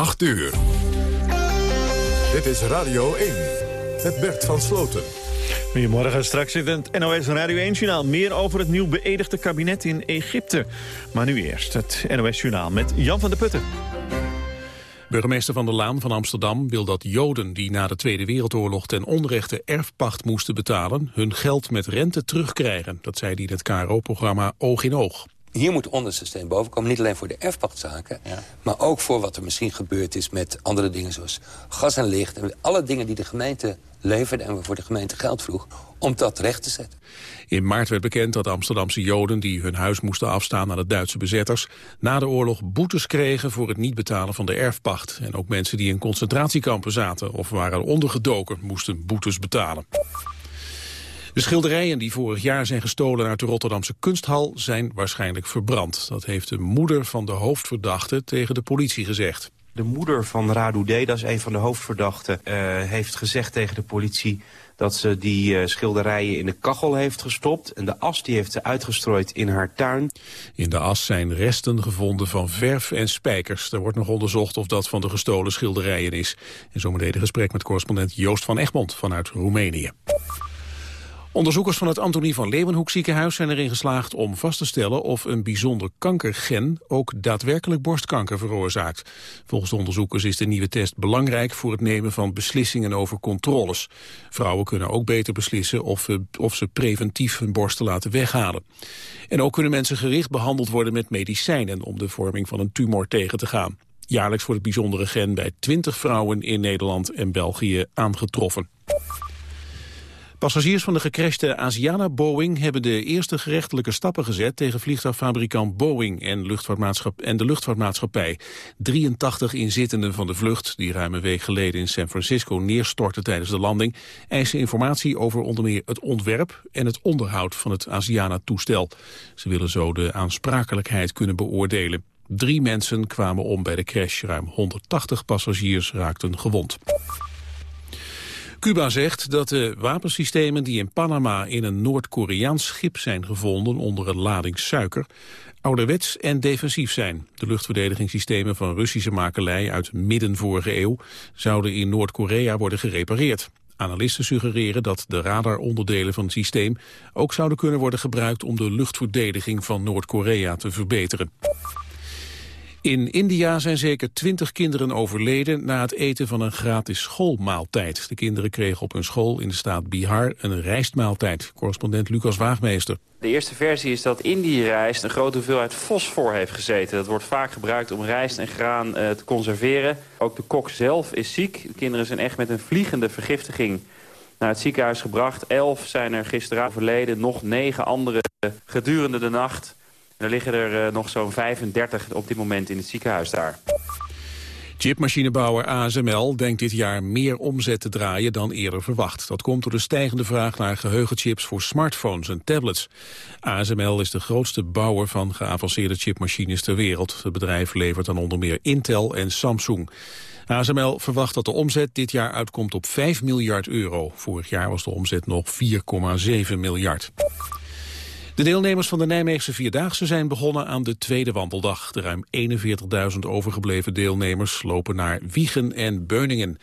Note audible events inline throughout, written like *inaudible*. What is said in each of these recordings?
8 uur. Dit is Radio 1 met Bert van Sloten. Goedemorgen, straks zit het NOS Radio 1-journaal. Meer over het nieuw beëdigde kabinet in Egypte. Maar nu eerst het NOS-journaal met Jan van der Putten. Burgemeester Van der Laan van Amsterdam wil dat Joden die na de Tweede Wereldoorlog ten onrechte erfpacht moesten betalen, hun geld met rente terugkrijgen. Dat zei hij in het KRO-programma Oog in Oog. Hier moet ondersysteem boven komen, niet alleen voor de erfpachtzaken... maar ook voor wat er misschien gebeurd is met andere dingen zoals gas en licht... en alle dingen die de gemeente leverde en waarvoor de gemeente geld vroeg... om dat recht te zetten. In maart werd bekend dat Amsterdamse Joden die hun huis moesten afstaan aan de Duitse bezetters... na de oorlog boetes kregen voor het niet betalen van de erfpacht. En ook mensen die in concentratiekampen zaten of waren ondergedoken moesten boetes betalen. De schilderijen die vorig jaar zijn gestolen uit de Rotterdamse kunsthal zijn waarschijnlijk verbrand. Dat heeft de moeder van de hoofdverdachte tegen de politie gezegd. De moeder van Radu D, dat is een van de hoofdverdachten, uh, heeft gezegd tegen de politie dat ze die uh, schilderijen in de kachel heeft gestopt. En de as die heeft ze uitgestrooid in haar tuin. In de as zijn resten gevonden van verf en spijkers. Er wordt nog onderzocht of dat van de gestolen schilderijen is. En zometeen een gesprek met correspondent Joost van Egmond vanuit Roemenië. Onderzoekers van het Antonie van Leeuwenhoek ziekenhuis zijn erin geslaagd om vast te stellen of een bijzonder kankergen ook daadwerkelijk borstkanker veroorzaakt. Volgens de onderzoekers is de nieuwe test belangrijk voor het nemen van beslissingen over controles. Vrouwen kunnen ook beter beslissen of, of ze preventief hun borsten laten weghalen. En ook kunnen mensen gericht behandeld worden met medicijnen om de vorming van een tumor tegen te gaan. Jaarlijks wordt het bijzondere gen bij 20 vrouwen in Nederland en België aangetroffen. Passagiers van de gecrashte Asiana Boeing hebben de eerste gerechtelijke stappen gezet tegen vliegtuigfabrikant Boeing en, en de luchtvaartmaatschappij. 83 inzittenden van de vlucht, die ruim een week geleden in San Francisco neerstortte tijdens de landing, eisen informatie over onder meer het ontwerp en het onderhoud van het Asiana-toestel. Ze willen zo de aansprakelijkheid kunnen beoordelen. Drie mensen kwamen om bij de crash, ruim 180 passagiers raakten gewond. Cuba zegt dat de wapensystemen die in Panama in een Noord-Koreaans schip zijn gevonden onder een lading suiker, ouderwets en defensief zijn. De luchtverdedigingssystemen van Russische makelij uit midden vorige eeuw zouden in Noord-Korea worden gerepareerd. Analisten suggereren dat de radaronderdelen van het systeem ook zouden kunnen worden gebruikt om de luchtverdediging van Noord-Korea te verbeteren. In India zijn zeker twintig kinderen overleden na het eten van een gratis schoolmaaltijd. De kinderen kregen op hun school in de staat Bihar een rijstmaaltijd. Correspondent Lucas Waagmeester. De eerste versie is dat in die rijst een grote hoeveelheid fosfor heeft gezeten. Dat wordt vaak gebruikt om rijst en graan uh, te conserveren. Ook de kok zelf is ziek. De kinderen zijn echt met een vliegende vergiftiging naar het ziekenhuis gebracht. Elf zijn er gisteren overleden, nog negen anderen gedurende de nacht. Er liggen er uh, nog zo'n 35 op dit moment in het ziekenhuis daar. Chipmachinebouwer ASML denkt dit jaar meer omzet te draaien dan eerder verwacht. Dat komt door de stijgende vraag naar geheugenchips voor smartphones en tablets. ASML is de grootste bouwer van geavanceerde chipmachines ter wereld. Het bedrijf levert dan onder meer Intel en Samsung. ASML verwacht dat de omzet dit jaar uitkomt op 5 miljard euro. Vorig jaar was de omzet nog 4,7 miljard. De deelnemers van de Nijmeegse Vierdaagse zijn begonnen aan de tweede wandeldag. De ruim 41.000 overgebleven deelnemers lopen naar Wiegen en Beuningen.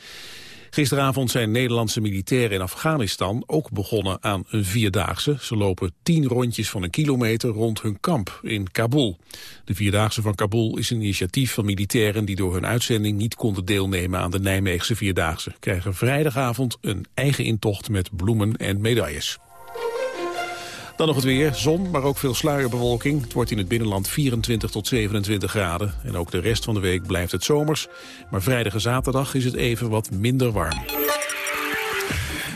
Gisteravond zijn Nederlandse militairen in Afghanistan ook begonnen aan een Vierdaagse. Ze lopen tien rondjes van een kilometer rond hun kamp in Kabul. De Vierdaagse van Kabul is een initiatief van militairen die door hun uitzending niet konden deelnemen aan de Nijmeegse Vierdaagse. Krijgen vrijdagavond een eigen intocht met bloemen en medailles. Dan nog het weer. Zon, maar ook veel sluierbewolking. Het wordt in het binnenland 24 tot 27 graden. En ook de rest van de week blijft het zomers. Maar vrijdag en zaterdag is het even wat minder warm.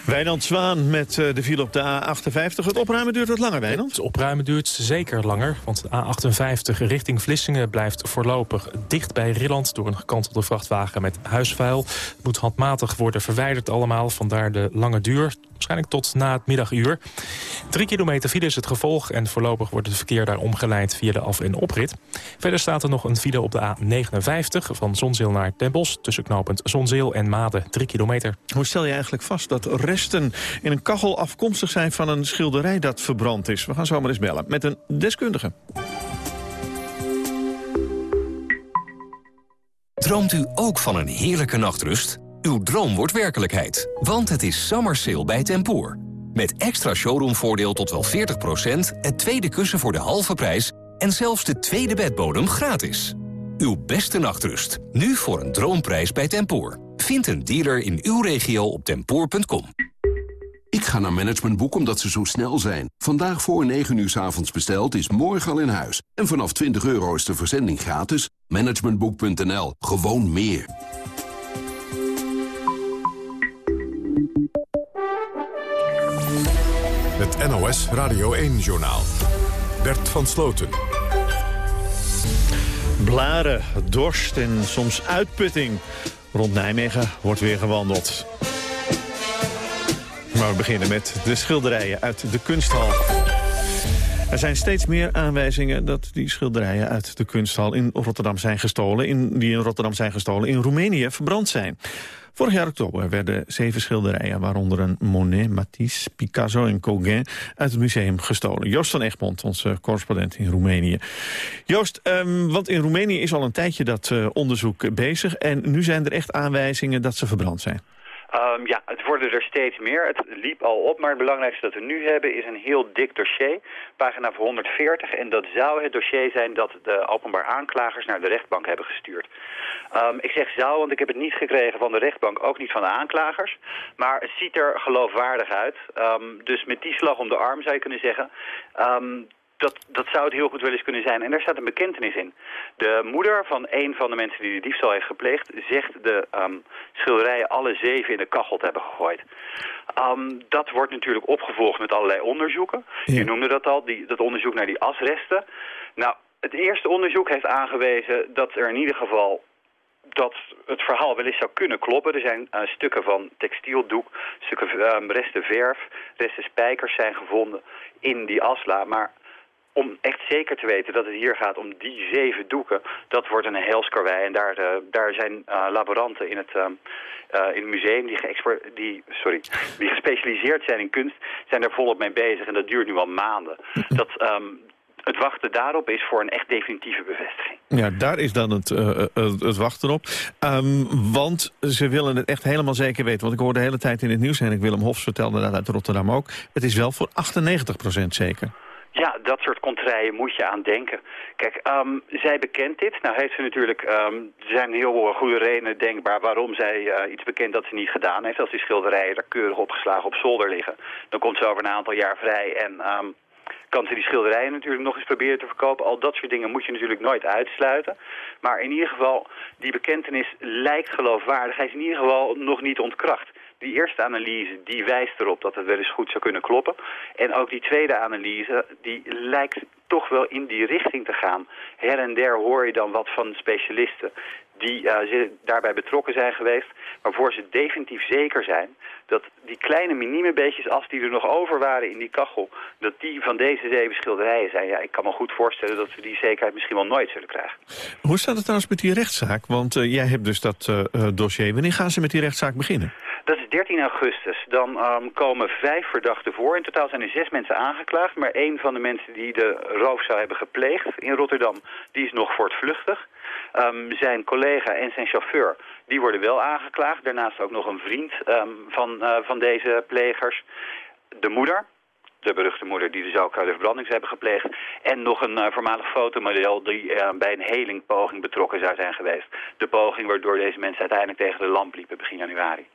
Wijnand Zwaan met eh, de file op de A58. Het opruimen duurt wat langer, Wijnand? Het opruimen duurt zeker langer, want de A58 richting Vlissingen blijft voorlopig dicht bij Rilland door een gekantelde vrachtwagen met huisvuil. Het moet handmatig worden verwijderd allemaal, vandaar de lange duur. Waarschijnlijk tot na het middaguur. Drie kilometer file is het gevolg en voorlopig wordt het verkeer daar omgeleid via de af- en oprit. Verder staat er nog een file op de A59 van Zonzeel naar Den Bosch tussen knooppunt Zonzeel en Maden, 3 kilometer. Hoe stel je eigenlijk vast dat resten in een kachel afkomstig zijn van een schilderij dat verbrand is? We gaan zo maar eens bellen met een deskundige. Droomt u ook van een heerlijke nachtrust? Uw droom wordt werkelijkheid, want het is summer sale bij Tempoor. Met extra showroomvoordeel tot wel 40%, het tweede kussen voor de halve prijs... en zelfs de tweede bedbodem gratis. Uw beste nachtrust, nu voor een droomprijs bij Tempoor. Vind een dealer in uw regio op tempoor.com. Ik ga naar Managementboek omdat ze zo snel zijn. Vandaag voor 9 uur s avonds besteld is morgen al in huis. En vanaf 20 euro is de verzending gratis. Managementboek.nl. Gewoon meer. Het NOS Radio 1-journaal. Bert van Sloten. Blaren, dorst en soms uitputting. Rond Nijmegen wordt weer gewandeld. Maar we beginnen met de schilderijen uit de kunsthal. Er zijn steeds meer aanwijzingen dat die schilderijen uit de kunsthal in Rotterdam zijn gestolen, in, die in Rotterdam zijn gestolen, in Roemenië verbrand zijn. Vorig jaar oktober werden zeven schilderijen, waaronder een Monet, Matisse, Picasso en Gauguin, uit het museum gestolen. Joost van Egmond, onze correspondent in Roemenië. Joost, um, want in Roemenië is al een tijdje dat uh, onderzoek bezig en nu zijn er echt aanwijzingen dat ze verbrand zijn. Um, ja, het worden er steeds meer. Het liep al op, maar het belangrijkste dat we nu hebben is een heel dik dossier, pagina 140. En dat zou het dossier zijn dat de openbaar aanklagers naar de rechtbank hebben gestuurd. Um, ik zeg zou, want ik heb het niet gekregen van de rechtbank, ook niet van de aanklagers. Maar het ziet er geloofwaardig uit. Um, dus met die slag om de arm zou je kunnen zeggen... Dat, dat zou het heel goed wel eens kunnen zijn. En daar staat een bekentenis in. De moeder van een van de mensen die de diefstal heeft gepleegd... zegt de um, schilderijen alle zeven in de kachel te hebben gegooid. Um, dat wordt natuurlijk opgevolgd met allerlei onderzoeken. Ja. Je noemde dat al, die, dat onderzoek naar die asresten. Nou, het eerste onderzoek heeft aangewezen dat er in ieder geval dat het verhaal wel eens zou kunnen kloppen. Er zijn uh, stukken van textieldoek, stukken um, resten verf, resten spijkers zijn gevonden in die asla. Maar om echt zeker te weten dat het hier gaat om die zeven doeken, dat wordt een heelskarwei. En daar, uh, daar zijn uh, laboranten in het, uh, in het museum die, die, sorry, die gespecialiseerd zijn in kunst, zijn daar volop mee bezig. En dat duurt nu al maanden. *laughs* Dat, um, het wachten daarop is voor een echt definitieve bevestiging. Ja, daar is dan het, uh, het wachten op. Um, want ze willen het echt helemaal zeker weten. Want ik hoorde de hele tijd in het nieuws, en ik Willem Hofs vertelde dat uit Rotterdam ook. Het is wel voor 98% zeker. Contraien moet je aan denken. Kijk, um, zij bekent dit. Nou heeft ze natuurlijk, um, er zijn heel goede redenen denkbaar waarom zij uh, iets bekend dat ze niet gedaan heeft. Als die schilderijen er keurig opgeslagen op zolder liggen, dan komt ze over een aantal jaar vrij en um, kan ze die schilderijen natuurlijk nog eens proberen te verkopen. Al dat soort dingen moet je natuurlijk nooit uitsluiten. Maar in ieder geval, die bekentenis lijkt geloofwaardig. Hij is in ieder geval nog niet ontkracht. Die eerste analyse die wijst erop dat het wel eens goed zou kunnen kloppen. En ook die tweede analyse die lijkt toch wel in die richting te gaan. Her en der hoor je dan wat van specialisten die uh, daarbij betrokken zijn geweest. Maar voor ze definitief zeker zijn dat die kleine minieme beetjes as die er nog over waren in die kachel... dat die van deze zeven schilderijen zijn. Ja, ik kan me goed voorstellen dat we die zekerheid misschien wel nooit zullen krijgen. Hoe staat het trouwens met die rechtszaak? Want uh, jij hebt dus dat uh, dossier. Wanneer gaan ze met die rechtszaak beginnen? Dat is 13 augustus. Dan um, komen vijf verdachten voor. In totaal zijn er zes mensen aangeklaagd. Maar één van de mensen die de roof zou hebben gepleegd in Rotterdam... die is nog voortvluchtig. Um, zijn collega en zijn chauffeur, die worden wel aangeklaagd. Daarnaast ook nog een vriend um, van, uh, van deze plegers. De moeder, de beruchte moeder die de verbranding hebben gepleegd. En nog een uh, voormalig fotomodel die uh, bij een helingpoging betrokken zou zijn geweest. De poging waardoor deze mensen uiteindelijk tegen de lamp liepen begin januari.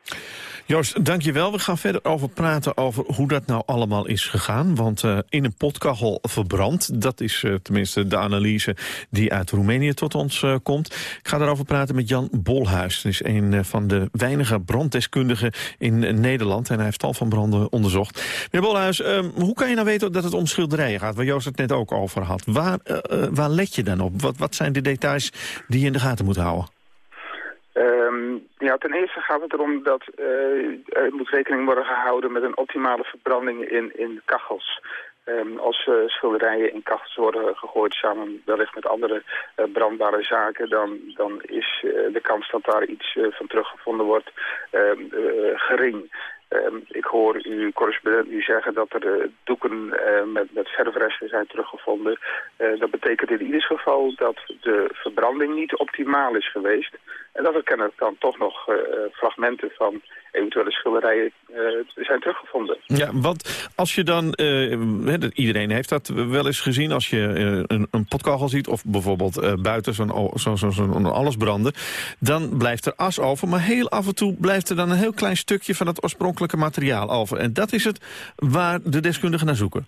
Joost, dankjewel. We gaan verder over praten over hoe dat nou allemaal is gegaan. Want uh, in een potkachel verbrand, dat is tenminste de analyse die uit Roemenië tot ons komt. Ik ga daarover praten met Jan Bolhuis. Hij is een van de weinige branddeskundigen in Nederland. En hij heeft tal van branden onderzocht. Meneer Bolhuis, um, hoe kan je nou weten dat het om schilderijen gaat? Waar Joost het net ook over had. Waar, waar let je dan op? Wat, wat zijn de details die je in de gaten moet houden? Um, ja, ten eerste gaat het erom dat uh, er moet rekening worden gehouden met een optimale verbranding in, in kachels. Um, als schilderijen in kachels worden gegooid samen wellicht met andere brandbare zaken, dan, dan is de kans dat daar iets van teruggevonden wordt ehm, gering. Um, ik hoor uw correspondent nu zeggen dat er uh, doeken uh, met, met verfresten zijn teruggevonden. Uh, dat betekent in ieder geval dat de verbranding niet optimaal is geweest. En dat er kennelijk dan toch nog fragmenten van eventuele schilderijen zijn teruggevonden. Ja, want als je dan, iedereen heeft dat wel eens gezien... als je een, een potkachel ziet of bijvoorbeeld buiten zo'n zo, zo, zo, allesbrander... dan blijft er as over, maar heel af en toe blijft er dan een heel klein stukje... van het oorspronkelijke materiaal over. En dat is het waar de deskundigen naar zoeken.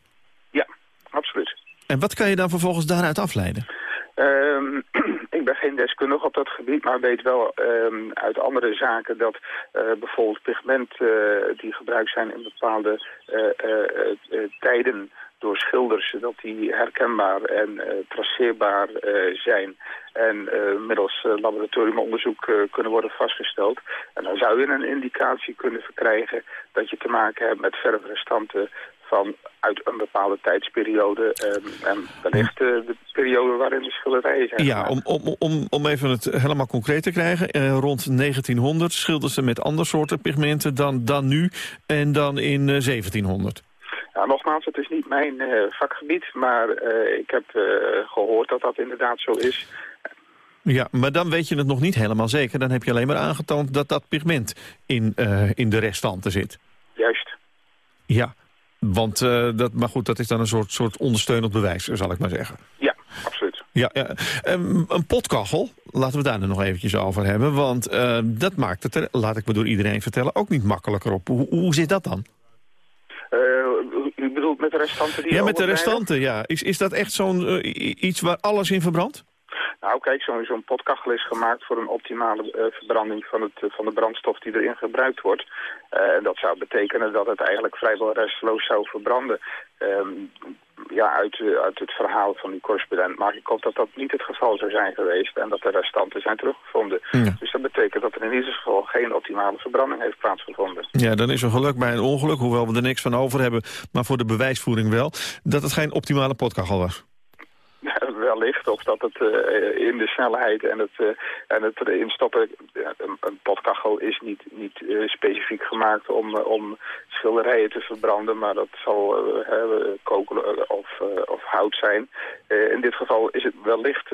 Ja, absoluut. En wat kan je dan vervolgens daaruit afleiden? Um, *clears throat* ben geen deskundige op dat gebied, maar weet wel um, uit andere zaken dat uh, bijvoorbeeld pigment uh, die gebruikt zijn in bepaalde uh, tijden door schilders, dat die herkenbaar en traceerbaar zijn en middels laboratoriumonderzoek kunnen worden vastgesteld. En dan zou je een indicatie kunnen verkrijgen dat je te maken hebt met verfrestanten van uit een bepaalde tijdsperiode um, en wellicht uh, de periode waarin de schilderijen zijn Ja, om, om, om, om even het helemaal concreet te krijgen. Uh, rond 1900 schilderden ze met andere soorten pigmenten dan, dan nu en dan in uh, 1700. Ja, nogmaals, het is niet mijn vakgebied, maar ik heb gehoord dat dat inderdaad zo is. Ja, maar dan weet je het nog niet helemaal zeker. Dan heb je alleen maar aangetoond dat dat pigment in, in de restanten zit. Juist. Ja, want, uh, dat, maar goed, dat is dan een soort, soort ondersteunend bewijs, zal ik maar zeggen. Ja, absoluut. Ja, ja. Um, een potkachel, laten we daar nog eventjes over hebben. Want uh, dat maakt het er, laat ik me door iedereen vertellen, ook niet makkelijker op. Hoe, hoe zit dat dan? Uh, u bedoelt met de restanten die Ja, met de restanten, ja. Is, is dat echt zo'n iets waar alles in verbrandt? Nou kijk, zo'n zo potkachel is gemaakt voor een optimale uh, verbranding van, het, uh, van de brandstof die erin gebruikt wordt. Uh, dat zou betekenen dat het eigenlijk vrijwel restloos zou verbranden. Um, ja, uit, uit het verhaal van die correspondent maak ik op dat dat niet het geval zou zijn geweest en dat de restanten zijn teruggevonden. Ja. Dus dat betekent dat er in ieder geval geen optimale verbranding heeft plaatsgevonden. Ja, dan is er geluk bij een ongeluk, hoewel we er niks van over hebben, maar voor de bewijsvoering wel, dat het geen optimale potkachel was. *laughs* wellicht. Of dat het uh, in de snelheid en het, uh, en het erin stoppen... een, een potkachel is niet, niet uh, specifiek gemaakt om, om schilderijen te verbranden... maar dat zal koken of, of hout zijn. in dit geval is het wellicht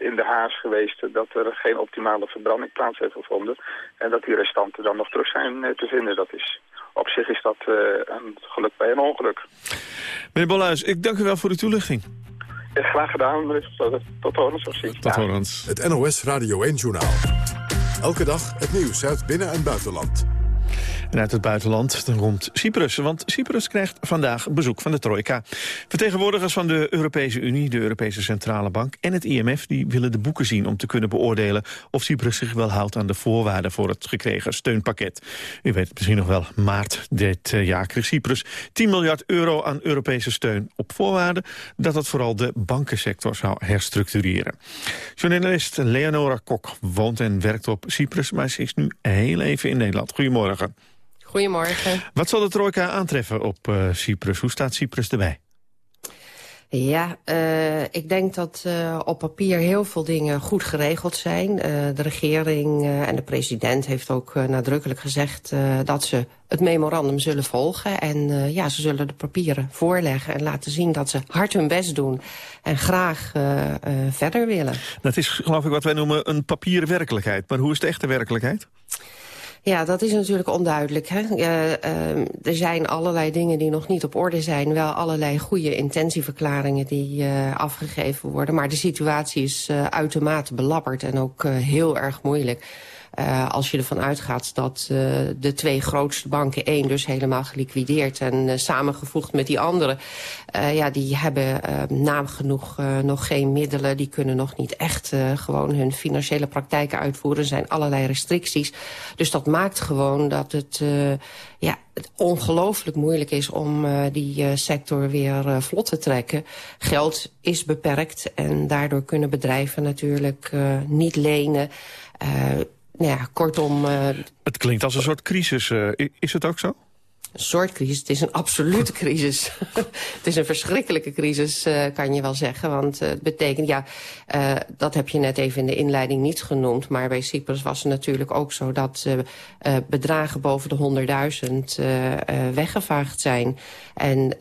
in de haas geweest... dat er geen optimale verbranding plaats heeft gevonden... en dat die restanten dan nog terug zijn te vinden. Dat is op zich is dat een geluk bij een ongeluk. Meneer Bolhuis, ik dank u wel voor uw toelichting. Graag gedaan. Tot horens of ziens. Tot horens. Het NOS Radio 1 Journaal. Elke dag het nieuws uit binnen- en buitenland. En uit het buitenland rond Cyprus. Want Cyprus krijgt vandaag bezoek van de Trojka. Vertegenwoordigers van de Europese Unie, de Europese Centrale Bank en het IMF... die willen de boeken zien om te kunnen beoordelen... of Cyprus zich wel houdt aan de voorwaarden voor het gekregen steunpakket. U weet het misschien nog wel, maart dit eh, jaar kreeg Cyprus 10 miljard euro aan Europese steun... op voorwaarde dat het vooral de bankensector zou herstructureren. Journalist Leonora Kok woont en werkt op Cyprus... maar ze is nu heel even in Nederland. Goedemorgen. Goedemorgen. Wat zal de trojka aantreffen op uh, Cyprus? Hoe staat Cyprus erbij? Ja, uh, ik denk dat uh, op papier heel veel dingen goed geregeld zijn. Uh, de regering en de president heeft ook nadrukkelijk gezegd dat ze het memorandum zullen volgen. En ja, ze zullen de papieren voorleggen en laten zien dat ze hard hun best doen. En graag verder willen. Dat is geloof ik wat wij noemen een papieren werkelijkheid. Maar hoe is de echte werkelijkheid? Ja, dat is natuurlijk onduidelijk. Hè? Uh, er zijn allerlei dingen die nog niet op orde zijn. Wel allerlei goede intentieverklaringen die uh, afgegeven worden. Maar de situatie is uitermate belabberd en ook heel erg moeilijk. Uh, als je ervan uitgaat dat uh, de twee grootste banken... één dus helemaal geliquideerd en uh, samengevoegd met die andere... ja, die hebben naam genoeg nog geen middelen. Die kunnen nog niet echt gewoon hun financiële praktijken uitvoeren. Er zijn allerlei restricties. Dus dat maakt gewoon dat het ja, het ongelooflijk moeilijk is om die sector weer vlot te trekken. Geld is beperkt en daardoor kunnen bedrijven natuurlijk niet lenen nou ja, kortom... Uh... Het klinkt als een soort crisis. Uh, is het ook zo? Een soort crisis, het is een absolute crisis. *laughs* het is een verschrikkelijke crisis, uh, kan je wel zeggen. Want uh, het betekent, ja, uh, dat heb je net even in de inleiding niet genoemd... maar bij Cyprus was het natuurlijk ook zo dat bedragen boven de 100.000 weggevaagd zijn. En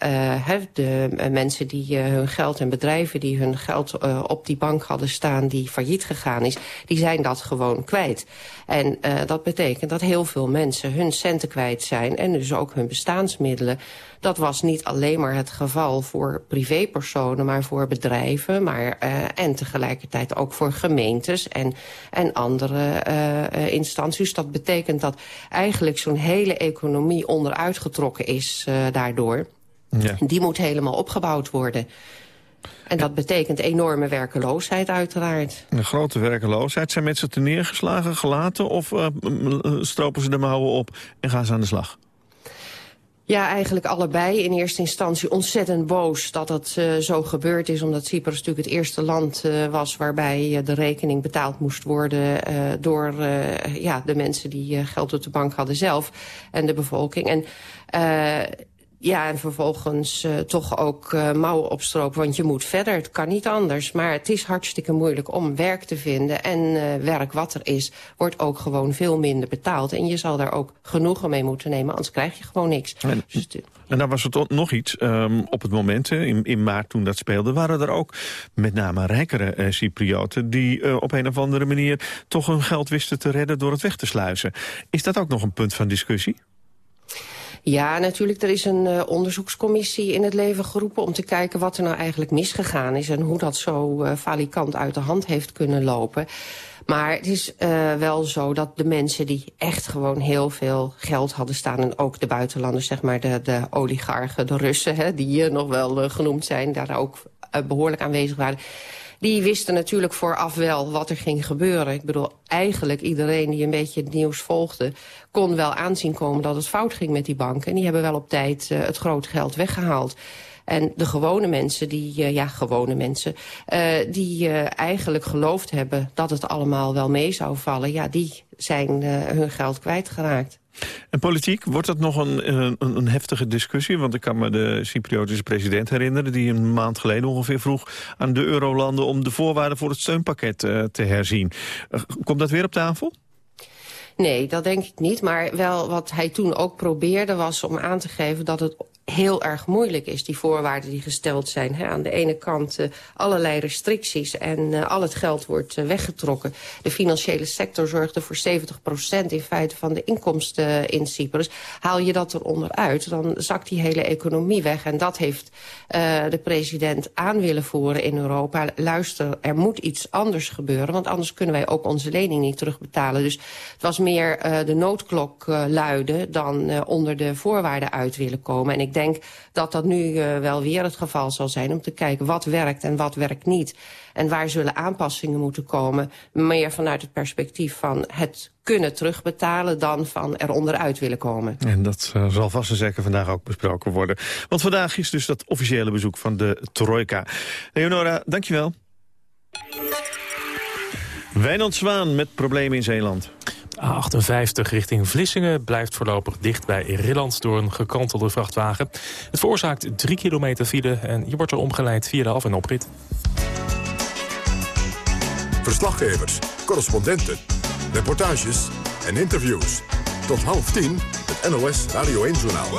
de mensen die hun geld en bedrijven die hun geld op die bank hadden staan... die failliet gegaan is, die zijn dat gewoon kwijt. En dat betekent dat heel veel mensen hun centen kwijt zijn... en dus ook hun bestaansmiddelen. Dat was niet alleen maar het geval voor privépersonen, maar voor bedrijven. Maar, uh, en tegelijkertijd ook voor gemeentes en, en andere uh, instanties. Dat betekent dat eigenlijk zo'n hele economie onderuitgetrokken is uh, daardoor. Ja. Die moet helemaal opgebouwd worden. En dat betekent enorme werkeloosheid uiteraard. Een grote werkeloosheid. Zijn mensen te neergeslagen, gelaten... of uh, stropen ze de mouwen op en gaan ze aan de slag? Ja, eigenlijk allebei. In eerste instantie ontzettend boos dat het uh, zo gebeurd is... omdat Cyprus natuurlijk het eerste land uh, was... waarbij uh, de rekening betaald moest worden door ja, de mensen die geld op de bank hadden zelf... en de bevolking. En ja, en vervolgens uh, toch ook uh, mouwen opstropen, want je moet verder. Het kan niet anders. Maar het is hartstikke moeilijk om werk te vinden. En uh, werk wat er is, wordt ook gewoon veel minder betaald. En je zal daar ook genoegen mee moeten nemen, anders krijg je gewoon niks. En, dus en dan was er nog iets. Um, op het moment, in, in maart toen dat speelde, waren er ook met name rijkere Cyprioten... die op een of andere manier toch hun geld wisten te redden door het weg te sluizen. Is dat ook nog een punt van discussie? Ja, natuurlijk. Er is een uh, onderzoekscommissie in het leven geroepen... om te kijken wat er nou eigenlijk misgegaan is... en hoe dat zo uh, falikant uit de hand heeft kunnen lopen. Maar het is uh, wel zo dat de mensen die echt gewoon heel veel geld hadden staan... en ook de buitenlanders, zeg maar, de, de oligarchen, de Russen... Hè, die hier nog wel genoemd zijn, daar ook behoorlijk aanwezig waren die wisten natuurlijk vooraf wel wat er ging gebeuren. Ik bedoel, eigenlijk iedereen die een beetje het nieuws volgde... kon wel aanzien komen dat het fout ging met die banken. En die hebben wel op tijd uh, het groot geld weggehaald. En de gewone mensen, die, uh, ja, gewone mensen... Uh, die eigenlijk geloofd hebben dat het allemaal wel mee zou vallen... ja, die zijn hun geld kwijtgeraakt. En politiek, wordt dat nog een, een, een, heftige discussie? Want ik kan me de Cypriotische president herinneren... die een maand geleden ongeveer vroeg aan de eurolanden... om de voorwaarden voor het steunpakket uh, te herzien. Uh, komt dat weer op tafel? Nee, dat denk ik niet. Maar wel wat hij toen ook probeerde was om aan te geven dat het heel erg moeilijk is, die voorwaarden die gesteld zijn. Aan de ene kant uh, allerlei restricties en uh, al het geld wordt uh, weggetrokken. De financiële sector zorgde voor 70% in feite van de inkomsten in Cyprus. Haal je dat eronder uit, dan zakt die hele economie weg. En dat heeft de president aan willen voeren in Europa. Luister, er moet iets anders gebeuren, want anders kunnen wij ook onze lening niet terugbetalen. Dus het was meer de noodklok luiden dan onder de voorwaarden uit willen komen. En ik denk dat dat nu uh, wel weer het geval zal zijn... om te kijken wat werkt en wat werkt niet. En waar zullen aanpassingen moeten komen. Meer vanuit het perspectief van het kunnen terugbetalen... dan van er onderuit willen komen. En dat uh, zal vast en zeker vandaag ook besproken worden. Want vandaag is dus dat officiële bezoek van de Trojka. Leonora, dankjewel. Wijnand Zwaan met problemen in Zeeland. A58 richting Vlissingen blijft voorlopig dicht bij Rilland door een gekantelde vrachtwagen. Het veroorzaakt 3 kilometer file en je wordt er omgeleid via de af- en oprit. Verslaggevers, correspondenten, reportages en interviews. Tot half tien het NOS Radio 1-journaal.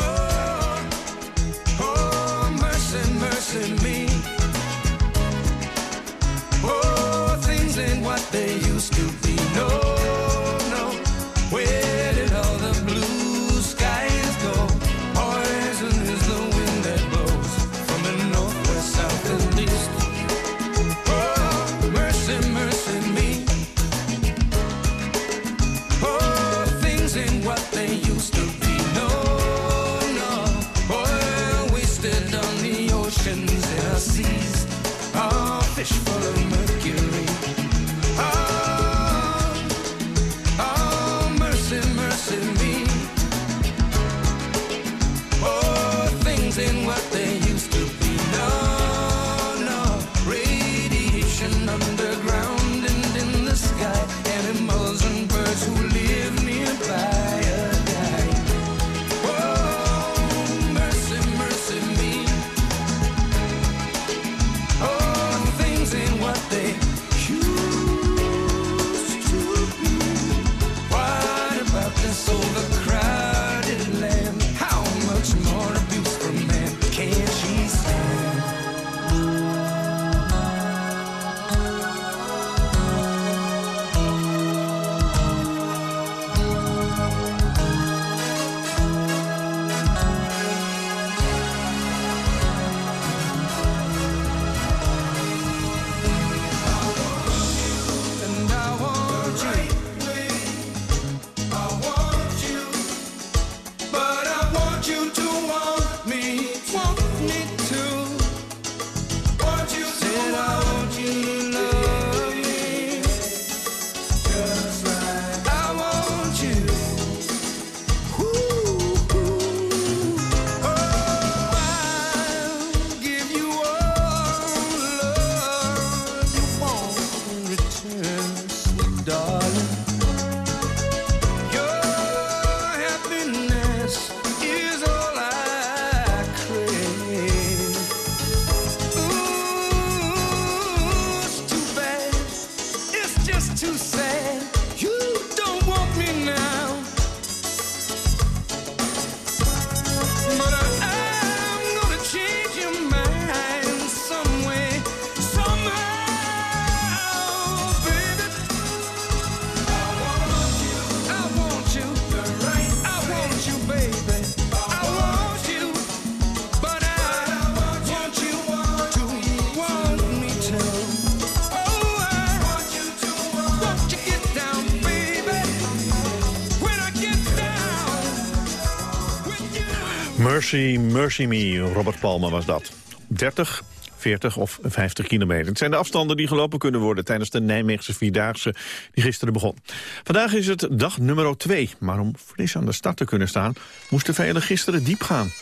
Mercy, Mercy Me, Robert Palmer was dat. 30, 40 of 50 kilometer. Het zijn de afstanden die gelopen kunnen worden tijdens de Nijmeegse Vierdaagse die gisteren begon. Vandaag is het dag nummer 2, maar om fris aan de start te kunnen staan moesten velen gisteren diep gaan.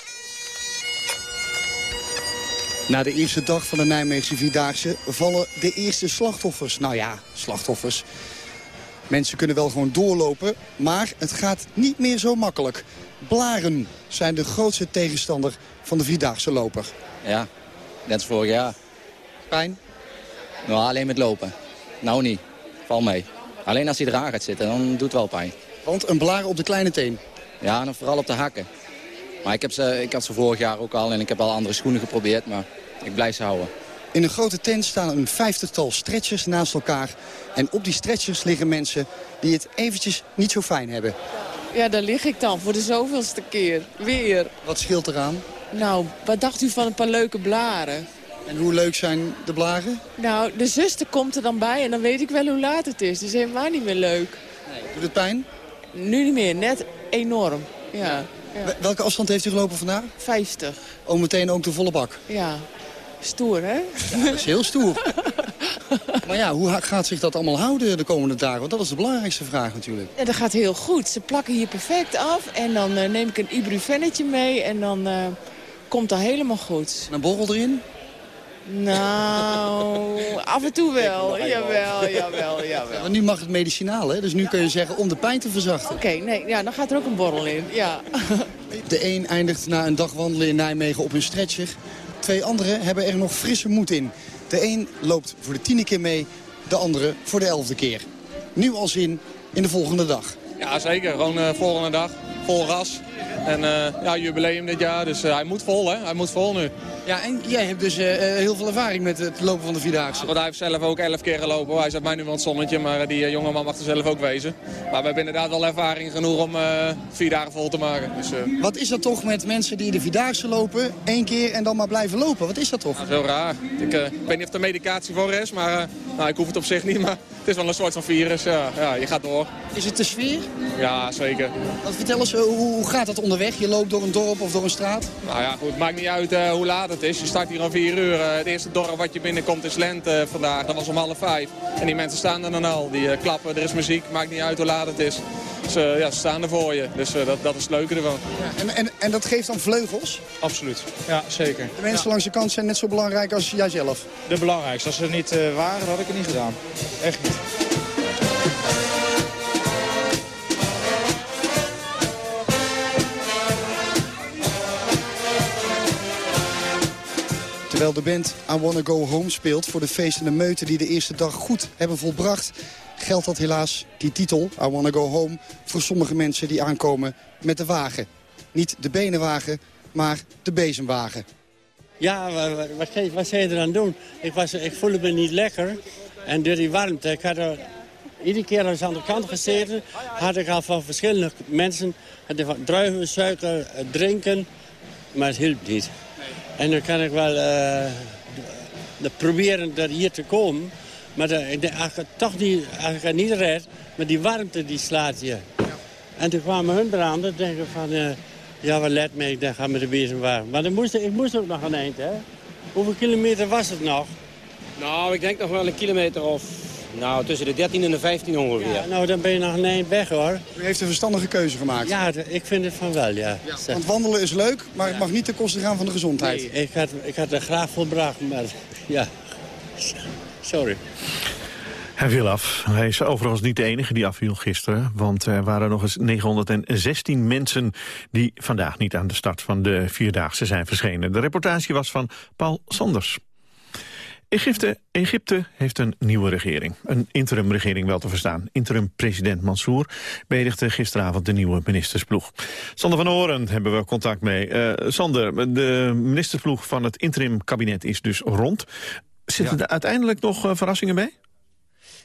Na de eerste dag van de Nijmeegse Vierdaagse vallen de eerste slachtoffers. Nou ja, slachtoffers. Mensen kunnen wel gewoon doorlopen, maar het gaat niet meer zo makkelijk. Blaren zijn de grootste tegenstander van de Vierdaagse loper. Ja, net als vorig jaar. Pijn? Nou, alleen met lopen. Nou niet. Val mee. Alleen als hij eraan gaat zitten, dan doet het wel pijn. Want een blaar op de kleine teen? Ja, en vooral op de hakken. Maar ik, heb ze, ik had ze vorig jaar ook al en ik heb al andere schoenen geprobeerd, maar ik blijf ze houden. In een grote tent staan een vijftigtal stretchers naast elkaar. En op die stretchers liggen mensen die het eventjes niet zo fijn hebben. Ja, daar lig ik dan voor de zoveelste keer. Weer. Wat scheelt eraan? Nou, wat dacht u van een paar leuke blaren? En hoe leuk zijn de blaren? Nou, de zuster komt er dan bij en dan weet ik wel hoe laat het is. Dus helemaal niet meer leuk. Nee. Doet het pijn? Nu niet meer, net enorm. Ja. ja. Welke afstand heeft u gelopen vandaag? 50. Oh, meteen ook de volle bak? Ja. Stoer, hè? Ja, dat is heel stoer. *laughs* *laughs* maar ja, hoe gaat zich dat allemaal houden de komende dagen? Want dat is de belangrijkste vraag natuurlijk. Ja, dat gaat heel goed. Ze plakken hier perfect af. En dan uh, neem ik een ibuprofennetje mee. En dan uh, komt dat helemaal goed. En een borrel erin? Nou, *laughs* af en toe wel. Jawel, jawel, *laughs* jawel. Maar nu mag het medicinaal, hè? Dus nu kun je zeggen om de pijn te verzachten. Oké, okay, nee, ja, dan gaat er ook een borrel in, ja. De een eindigt na een dag wandelen in Nijmegen op een stretcher. Twee anderen hebben er nog frisse moed in. De een loopt voor de tiende keer mee, de andere voor de elfde keer. Nu al zin in de volgende dag. Ja, zeker. Gewoon uh, volgende dag. Vol gas. En uh, ja, jubileum dit jaar, dus uh, hij moet vol, hè? Hij moet vol nu. Ja, en jij hebt dus uh, heel veel ervaring met het lopen van de Vierdaagse. Ja, want hij heeft zelf ook elf keer gelopen. Hij zet mij nu wel het zonnetje, maar die jonge man mag er zelf ook wezen. Maar we hebben inderdaad wel ervaring genoeg om vier dagen vol te maken. Dus, Wat is dat toch met mensen die de Vierdaagse lopen, één keer en dan maar blijven lopen? Wat is dat toch? Dat is heel raar. Ik, ik weet niet of er medicatie voor is, maar nou, ik hoef het op zich niet. Maar het is wel een soort van virus. Ja, ja, je gaat door. Is het de sfeer? Ja, zeker. Wat vertel eens, hoe, hoe gaat dat onderweg? Je loopt door een dorp of door een straat? Nou ja, goed, het maakt niet uit uh, hoe laat het is. Je start hier om 4 uur. Uh, het eerste dorp wat je binnenkomt is Lent uh, vandaag. Dat was om half vijf. En die mensen staan er dan al. Die klappen, er is muziek. Maakt niet uit hoe laat het is. Dus ja, ze staan er voor je. Dus dat, dat is het leuke ervan. Ja, en, en, en dat geeft dan vleugels? Absoluut. Ja, zeker. De mensen langs de kant zijn net zo belangrijk als jijzelf? De belangrijkste. Als ze er niet waren, had ik het niet gedaan. Echt niet. Terwijl de band I Wanna Go Home speelt voor de feestende meuten die de eerste dag goed hebben volbracht... geldt dat helaas, die titel, I Wanna Go Home, voor sommige mensen die aankomen met de wagen. Niet de benenwagen, maar de bezemwagen. Ja, wat, wat, wat zou je doen? Ik, was, ik voelde me niet lekker. En door die warmte, ik had er iedere keer als aan de kant gezeten... had ik al van verschillende mensen druiven, suiker, drinken. Maar het hielp niet. En dan kan ik wel uh, proberen er hier te komen. Maar de, als, ik toch niet, als ik het niet red, maar die warmte die slaat je. Ja. En toen kwamen hun branden denken van... Uh, ja, wat let me, dan gaan we de bezemwagen. Maar dan moest, ik moest ook nog een eind, hè. Hoeveel kilometer was het nog? Nou, ik denk nog wel een kilometer of... Nou, tussen de 13 en de 15 ongeveer. Ja, nou, dan ben je nog een eind weg, hoor. U heeft een verstandige keuze gemaakt. Ja, ik vind het van wel, ja. ja want wandelen is leuk, maar het mag niet ten koste gaan van de gezondheid. Nee, ik had, ik had er graag volbracht, maar ja, sorry. Hij viel af. Hij is overigens niet de enige die afviel gisteren. Want er waren nog eens 916 mensen die vandaag niet aan de start van de Vierdaagse zijn verschenen. De reportage was van Paul Sanders. Egypte, Egypte heeft een nieuwe regering. Een interimregering wel te verstaan. Interim-president Mansour bedigde gisteravond de nieuwe ministersploeg. Sander van Oren hebben we contact mee. Uh, Sander, de ministersploeg van het interim-kabinet is dus rond. Zitten ja. er uiteindelijk nog uh, verrassingen bij?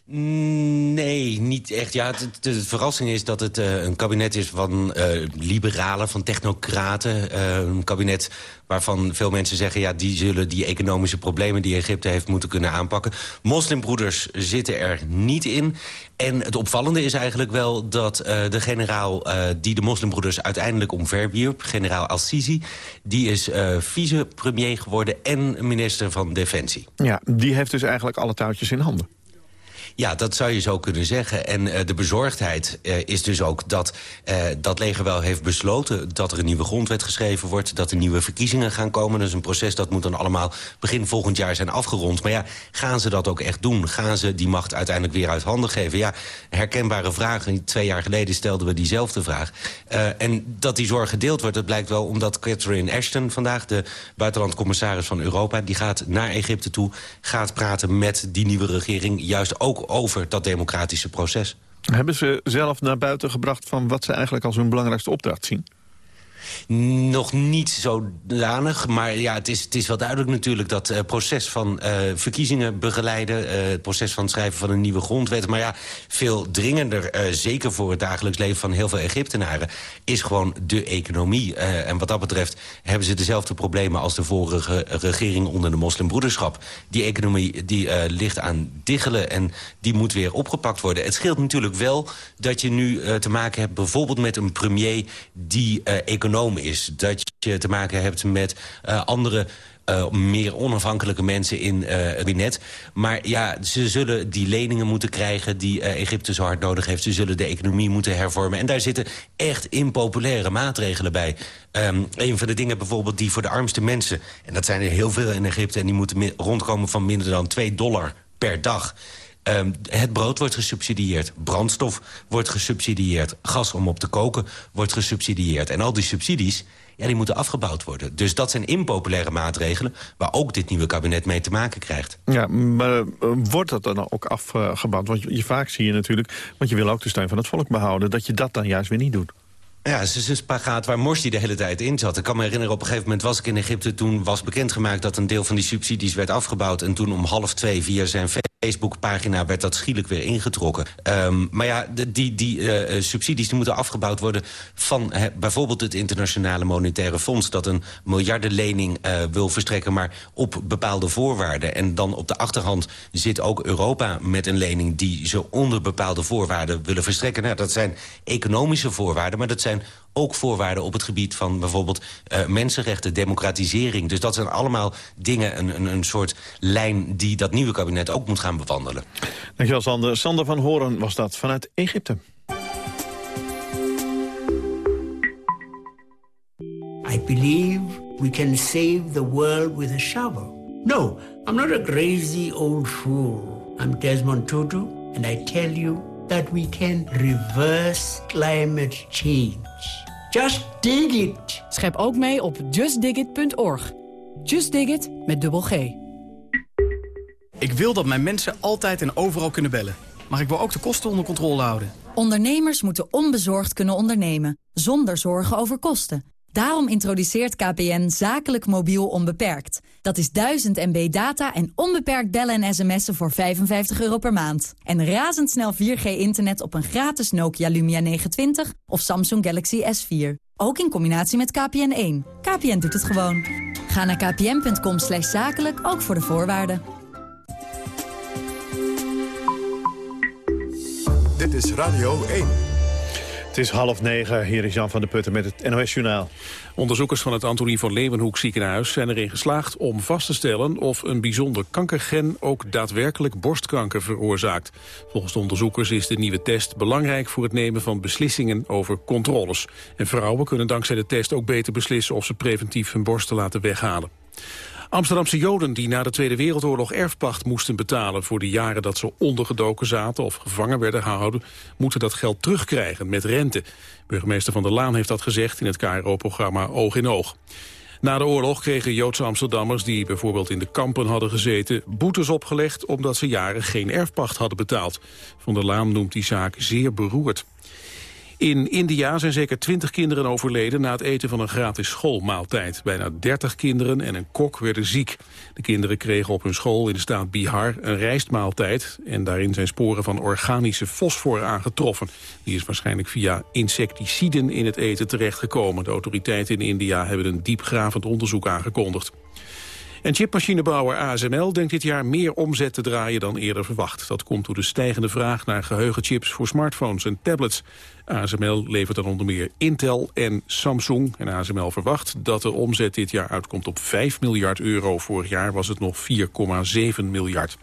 Nee, niet echt. Ja, de, verrassing is dat het uh, een kabinet is van uh, liberalen, van technocraten. Uh, een kabinet waarvan veel mensen zeggen... ja, die zullen die economische problemen die Egypte heeft moeten kunnen aanpakken. Moslimbroeders zitten er niet in. En het opvallende is eigenlijk wel dat de generaal die de moslimbroeders uiteindelijk omverwierp... generaal Al-Sisi, die is vicepremier geworden en minister van Defensie. Ja, die heeft dus eigenlijk alle touwtjes in handen. Ja, dat zou je zo kunnen zeggen. En uh, de bezorgdheid uh, is dus ook dat uh, dat leger wel heeft besloten... dat er een nieuwe grondwet geschreven wordt, dat er nieuwe verkiezingen gaan komen. Is een proces dat moet dan allemaal begin volgend jaar zijn afgerond. Maar ja, gaan ze dat ook echt doen? Gaan ze die macht uiteindelijk weer uit handen geven? Ja, herkenbare vragen. Twee jaar geleden stelden we diezelfde vraag. en dat die zorg gedeeld wordt, dat blijkt wel omdat Catherine Ashton vandaag... de buitenlandcommissaris van Europa, die gaat naar Egypte toe... gaat praten met die nieuwe regering, juist ook over dat democratische proces. Hebben ze zelf naar buiten gebracht van wat ze eigenlijk als hun belangrijkste opdracht zien? Nog niet zodanig, maar ja, het is, het is wel duidelijk natuurlijk... dat uh, proces van uh, verkiezingen begeleiden... Uh, het proces van het schrijven van een nieuwe grondwet... maar ja, veel dringender, zeker voor het dagelijks leven van heel veel Egyptenaren... is gewoon de economie. en wat dat betreft hebben ze dezelfde problemen... als de vorige regering onder de moslimbroederschap. Die economie die, ligt aan diggelen en die moet weer opgepakt worden. Het scheelt natuurlijk wel dat je nu te maken hebt... bijvoorbeeld met een premier die economie is. Dat je te maken hebt met uh, andere uh, meer onafhankelijke mensen in uh, het kabinet. Maar ja, ze zullen die leningen moeten krijgen die Egypte zo hard nodig heeft. Ze zullen de economie moeten hervormen. En daar zitten echt impopulaire maatregelen bij. Um, een van de dingen bijvoorbeeld die voor de armste mensen... en dat zijn er heel veel in Egypte... en die moeten rondkomen van minder dan 2 dollar per dag... Um, het brood wordt gesubsidieerd, brandstof wordt gesubsidieerd... gas om op te koken wordt gesubsidieerd. En al die subsidies ja, die moeten afgebouwd worden. Dus dat zijn impopulaire maatregelen... waar ook dit nieuwe kabinet mee te maken krijgt. Ja, maar uh, wordt dat dan ook afgebouwd? Want je, vaak zie je natuurlijk, want je wil ook de steun van het volk behouden... dat je dat dan juist weer niet doet. Ja, het is een spagaat waar Morsi de hele tijd in zat. Ik kan me herinneren, op een gegeven moment was ik in Egypte... toen was bekendgemaakt dat een deel van die subsidies werd afgebouwd... en toen om half twee via zijn Facebookpagina werd dat schielijk weer ingetrokken. Um, maar ja, die, die uh, subsidies die moeten afgebouwd worden... van bijvoorbeeld het Internationale Monetaire Fonds... dat een miljardenlening uh, wil verstrekken, maar op bepaalde voorwaarden. En dan op de achterhand zit ook Europa met een lening... die ze onder bepaalde voorwaarden willen verstrekken. Nou, dat zijn economische voorwaarden, maar dat zijn ook voorwaarden op het gebied van bijvoorbeeld uh, mensenrechten, democratisering. Dus dat zijn allemaal dingen, een, een, een soort lijn die dat nieuwe kabinet ook moet gaan bewandelen. Dankjewel Sander. Sander van Horen was dat vanuit Egypte. I believe we can save the world with a shovel. No, I'm not a crazy old fool. I'm Desmond Tutu, and I tell you that we can reverse climate change. Just dig it. Schep ook mee op justdigit.org. Just dig it met dubbel G. Ik wil dat mijn mensen altijd en overal kunnen bellen. Maar ik wil ook de kosten onder controle houden. Ondernemers moeten onbezorgd kunnen ondernemen, zonder zorgen over kosten. Daarom introduceert KPN zakelijk mobiel onbeperkt. Dat is 1000 MB data en onbeperkt bellen en sms'en voor 55 euro per maand. En razendsnel 4G-internet op een gratis Nokia Lumia 920 of Samsung Galaxy S4. Ook in combinatie met KPN1. KPN doet het gewoon. Ga naar kpn.com zakelijk, ook voor de voorwaarden. Dit is Radio 1. Het is half negen, hier is Jan van der Putten met het NOS-journaal. Onderzoekers van het Antonie van Leeuwenhoek ziekenhuis zijn erin geslaagd om vast te stellen of een bijzonder kankergen ook daadwerkelijk borstkanker veroorzaakt. Volgens de onderzoekers is de nieuwe test belangrijk voor het nemen van beslissingen over controles. En vrouwen kunnen dankzij de test ook beter beslissen of ze preventief hun borsten laten weghalen. Amsterdamse Joden die na de Tweede Wereldoorlog erfpacht moesten betalen voor de jaren dat ze ondergedoken zaten of gevangen werden gehouden, moeten dat geld terugkrijgen met rente. Burgemeester Van der Laan heeft dat gezegd in het KRO-programma Oog in Oog. Na de oorlog kregen Joodse Amsterdammers die bijvoorbeeld in de kampen hadden gezeten... boetes opgelegd omdat ze jaren geen erfpacht hadden betaald. Van der Laan noemt die zaak zeer beroerd. In India zijn zeker 20 kinderen overleden na het eten van een gratis schoolmaaltijd. Bijna 30 kinderen en een kok werden ziek. De kinderen kregen op hun school in de staat Bihar een rijstmaaltijd... en daarin zijn sporen van organische fosfor aangetroffen. Die is waarschijnlijk via insecticiden in het eten terechtgekomen. De autoriteiten in India hebben een diepgravend onderzoek aangekondigd. En chipmachinebouwer ASML denkt dit jaar meer omzet te draaien dan eerder verwacht. Dat komt door de stijgende vraag naar geheugenchips voor smartphones en tablets. ASML levert dan onder meer Intel en Samsung. En ASML verwacht dat de omzet dit jaar uitkomt op 5 miljard euro. Vorig jaar was het nog 4,7 miljard.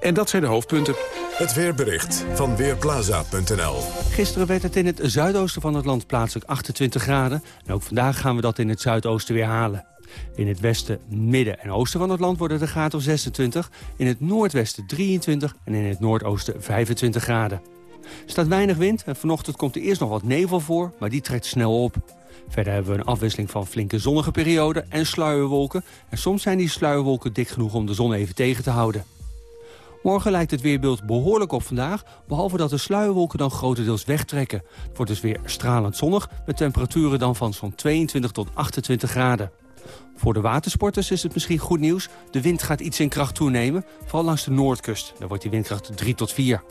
En dat zijn de hoofdpunten. Het weerbericht van Weerplaza.nl Gisteren werd het in het zuidoosten van het land plaatselijk 28 graden. En ook vandaag gaan we dat in het zuidoosten weer halen. In het westen, midden en oosten van het land worden de graden 26. In het noordwesten 23 en in het noordoosten 25 graden. Er staat weinig wind en vanochtend komt er eerst nog wat nevel voor, maar die trekt snel op. Verder hebben we een afwisseling van flinke zonnige perioden en sluierwolken. En soms zijn die sluierwolken dik genoeg om de zon even tegen te houden. Morgen lijkt het weerbeeld behoorlijk op vandaag... behalve dat de sluierwolken dan grotendeels wegtrekken. Het wordt dus weer stralend zonnig... met temperaturen dan van zo'n 22 tot 28 graden. Voor de watersporters is het misschien goed nieuws. De wind gaat iets in kracht toenemen, vooral langs de noordkust. Daar wordt die windkracht 3 tot 4.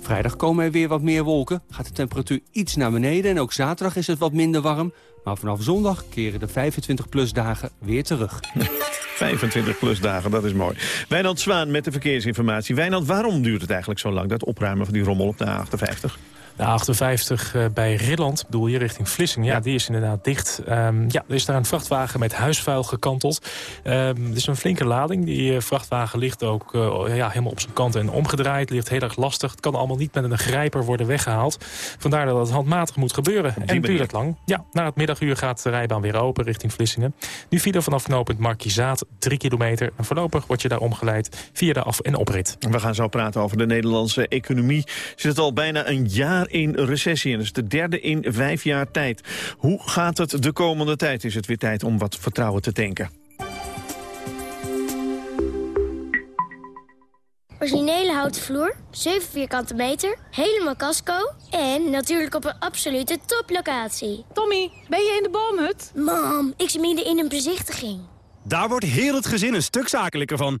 Vrijdag komen er weer wat meer wolken, gaat de temperatuur iets naar beneden... en ook zaterdag is het wat minder warm. Maar vanaf zondag keren de 25-plus dagen weer terug. *laughs* 25 plus dagen, dat is mooi. Wijnand Zwaan met de verkeersinformatie. Wijnand, waarom duurt het eigenlijk zo lang, dat opruimen van die rommel op de A58? De 58 uh, bij Ridland, bedoel je, richting Vlissingen. Ja, die is inderdaad dicht. Um, ja, er is daar een vrachtwagen met huisvuil gekanteld. Um, er is een flinke lading. Die uh, vrachtwagen ligt ook uh, ja, helemaal op zijn kant en omgedraaid. Ligt heel erg lastig. Het kan allemaal niet met een grijper worden weggehaald. Vandaar dat het handmatig moet gebeuren. En het duurt lang. Ja, na het middaguur gaat de rijbaan weer open richting Vlissingen. Nu file vanaf knooppunt Markizaat, 3 kilometer. En voorlopig wordt je daar omgeleid via de af- en oprit. We gaan zo praten over de Nederlandse economie. Zit het al bijna een jaar in recessie. En dat is de derde in vijf jaar tijd. Hoe gaat het de komende tijd? Is het weer tijd om wat vertrouwen te tanken? Originele houten vloer, 7 vierkante meter, helemaal casco... en natuurlijk op een absolute toplocatie. Tommy, ben je in de boomhut? Mam, ik zit midden in een bezichtiging. Daar wordt heel het gezin een stuk zakelijker van.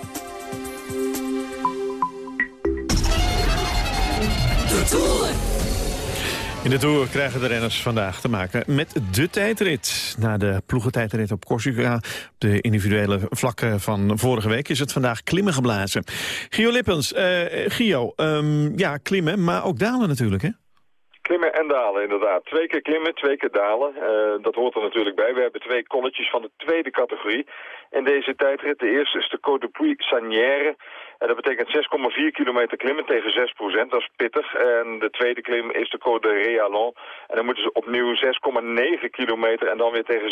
In de Tour krijgen de renners vandaag te maken met de tijdrit. Na de ploegentijdrit op Corsica, de individuele vlakken van vorige week... is het vandaag klimmen geblazen. Gio Lippens, uh, Gio, um, ja, klimmen, maar ook dalen natuurlijk, hè? Klimmen en dalen, inderdaad. Twee keer klimmen, twee keer dalen. Uh, dat hoort er natuurlijk bij. We hebben twee kolletjes van de tweede categorie. In deze tijdrit, de eerste is de Côte de Puy-Sanière... En dat betekent 6,4 kilometer klimmen tegen 6 procent. Dat is pittig. En de tweede klim is de Côte de Réalon. En dan moeten ze opnieuw 6,9 kilometer en dan weer tegen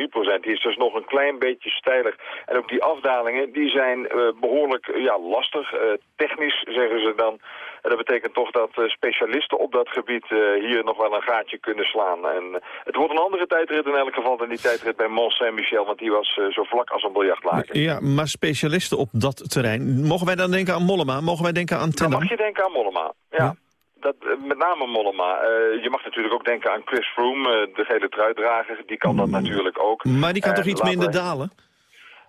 6,3 procent. Die is dus nog een klein beetje steiler. En ook die afdalingen, die zijn uh, behoorlijk ja, lastig. Uh, technisch, zeggen ze dan. En dat betekent toch dat uh, specialisten op dat gebied hier nog wel een gaatje kunnen slaan. En het wordt een andere tijdrit in elk geval dan die tijdrit bij Mont Saint-Michel. Want die was zo vlak als een biljartlaken. Ja, maar specialisten op dat terrein. Mogen wij dan denken aan Mollema? Mogen wij denken aan Tennant? Dan mag je denken aan Mollema, ja. ja. Dat, met name Mollema. Uh, je mag natuurlijk ook denken aan Chris Froome, uh, de gele truitdrager. Die kan dat natuurlijk ook. Maar die kan toch iets minder dalen?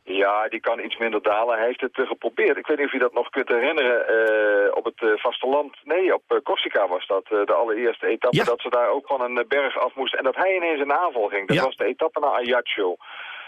Ja, die kan iets minder dalen. Hij heeft het uh, geprobeerd. Ik weet niet of je dat nog kunt herinneren. Uh, op het uh, vasteland, nee, op Corsica was dat. de allereerste etappe. Ja. Dat ze daar ook van een berg af moesten. En dat hij ineens een aanval ging. Dat ja. was de etappe naar Ajaccio.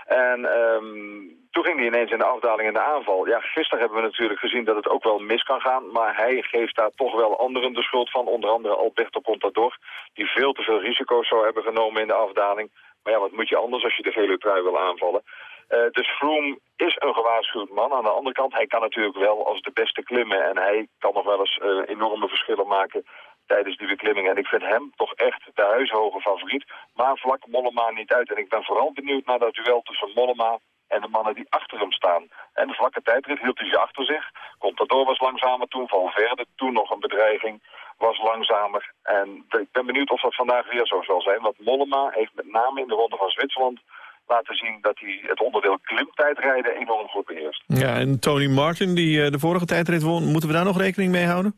En um, toen ging hij ineens in de afdaling in de aanval. Ja, gisteren hebben we natuurlijk gezien dat het ook wel mis kan gaan. Maar hij geeft daar toch wel anderen de schuld van. Onder andere Alberto Contador. Die veel te veel risico's zou hebben genomen in de afdaling. Maar ja, wat moet je anders als je de gele trui wil aanvallen? Uh, dus Froome is een gewaarschuwd man. Aan de andere kant, hij kan natuurlijk wel als de beste klimmen. En hij kan nog wel eens uh, enorme verschillen maken tijdens die beklimming. En ik vind hem toch echt de huishoge favoriet. Maar vlak Mollema niet uit. En ik ben vooral benieuwd naar dat duel tussen Mollema en de mannen die achter hem staan. En de vlakke tijdrit hield hij ze achter zich. Contador was langzamer toen, Valverde toen nog een bedreiging, was langzamer. En ik ben benieuwd of dat vandaag weer zo zal zijn. Want Mollema heeft met name in de Ronde van Zwitserland laten zien dat hij het onderdeel klimtijdrijden enorm goed beheerst. Ja, en Tony Martin, die eh, de vorige tijdrit won, moeten we daar nog rekening mee houden?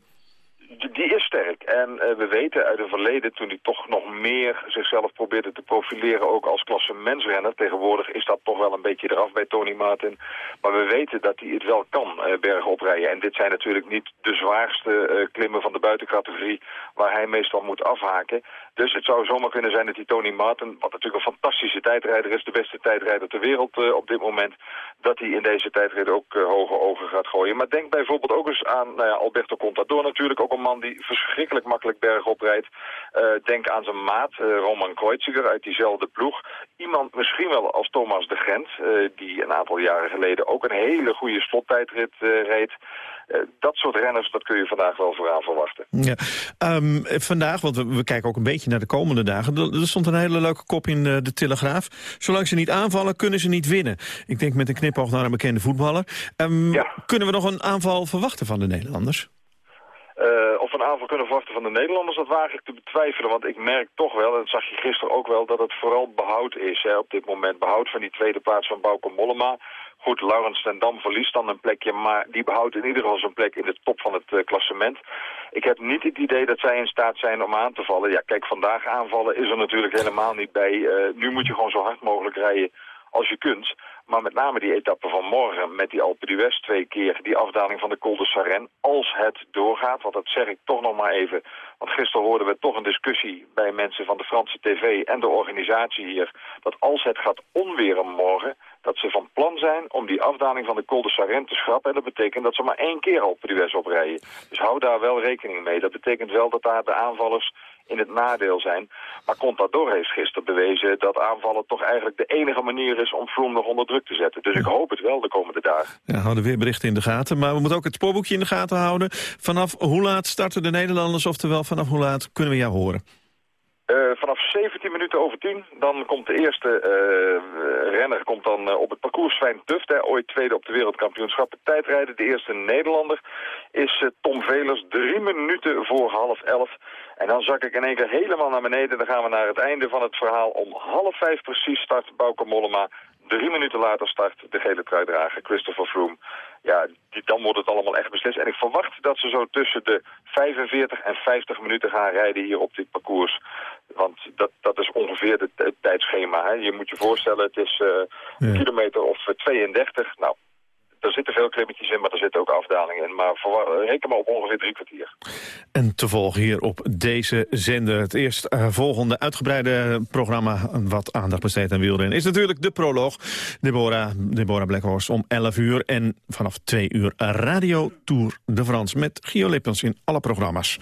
Die is sterk. En uh, we weten uit het verleden, toen hij toch nog meer zichzelf probeerde te profileren, ook als klasse mensrenner. Tegenwoordig is dat toch wel een beetje eraf bij Tony Martin. Maar we weten dat hij het wel kan, uh, bergen oprijden. En dit zijn natuurlijk niet de zwaarste uh, klimmen van de buitencategorie waar hij meestal moet afhaken. Dus het zou zomaar kunnen zijn dat die Tony Martin, wat natuurlijk een fantastische tijdrijder is, de beste tijdrijder ter wereld op dit moment, dat hij in deze tijdrit ook hoge ogen gaat gooien. Maar denk bijvoorbeeld ook eens aan nou ja, Alberto Contador natuurlijk, ook een man die verschrikkelijk makkelijk bergop rijdt. Uh, denk aan zijn maat, Roman Kreuziger uit diezelfde ploeg. Iemand misschien wel als Thomas de Gent, die een aantal jaren geleden ook een hele goede slottijdrit reed. dat soort renners, dat kun je vandaag wel vooraan verwachten. Ja. Um, vandaag, want we, we, kijken ook een beetje naar de komende dagen. Er, er stond een hele leuke kop in de Telegraaf. Zolang ze niet aanvallen, kunnen ze niet winnen. Ik denk met een knipoog naar een bekende voetballer. Um, ja. Kunnen we nog een aanval verwachten van de Nederlanders? Uh, of een aanval kunnen verwachten van de Nederlanders, dat waag ik te betwijfelen. Want ik merk toch wel, en dat zag je gisteren ook wel, dat het vooral behoud is hè, op dit moment. Behoud van die tweede plaats van Bauke Mollema. Goed, Laurens ten Dam verliest dan een plekje, maar die behoudt in ieder geval zijn plek in de top van het uh, klassement. Ik heb niet het idee dat zij in staat zijn om aan te vallen. Ja, kijk, vandaag aanvallen is er natuurlijk helemaal niet bij. Uh, nu moet je gewoon zo hard mogelijk rijden als je kunt. Maar met name die etappe van morgen met die Alpe d'Huez twee keer, die afdaling van de Col de Saren, als het doorgaat, want dat zeg ik toch nog maar even. Want gisteren hoorden we toch een discussie bij mensen van de Franse tv en de organisatie hier, dat als het gaat onweren morgen, dat ze van plan zijn om die afdaling van de Col de Saren te schrappen. En dat betekent dat ze maar één keer Alpe d'Huez oprijden. Dus hou daar wel rekening mee. Dat betekent wel dat daar de aanvallers in het nadeel zijn. Maar Contador heeft gisteren bewezen dat aanvallen toch eigenlijk de enige manier is om Froome nog onder druk te zetten. Dus ik hoop het wel de komende dagen. Ja, houden weer berichten in de gaten. Maar we moeten ook het spoorboekje in de gaten houden. Vanaf hoe laat starten de Nederlanders, oftewel vanaf hoe laat kunnen we jou horen? Uh, vanaf 17 minuten over 10, dan komt de eerste uh, renner komt dan, uh, op het parcours Svijn Tuft. Hè, ooit tweede op de wereldkampioenschappen tijdrijden. De eerste Nederlander is Tom Velers, drie minuten voor half elf. En dan zak ik in één keer helemaal naar beneden. Dan gaan we naar het einde van het verhaal. Om half vijf precies start Bauke Mollema. Drie minuten later start de gele truidrager Christopher Froome. Ja, die, dan wordt het allemaal echt beslist. En ik verwacht dat ze zo tussen de 45 en 50 minuten gaan rijden hier op dit parcours. Want dat, dat is ongeveer het, tijdschema. Hè. Je moet je voorstellen, het is uh, ja. kilometer of 32. Nou, er zitten veel klimmetjes in, maar er zitten ook afdalingen in. Maar voor, reken maar op ongeveer drie kwartier. En te volgen hier op deze zender. Het eerst uh, volgende uitgebreide programma wat aandacht besteedt aan wielrennen... is natuurlijk de proloog. Deborah, Deborah Blackhorst om 11 uur. En vanaf 2 uur Radio Tour de France met Gio Lippens in alle programma's.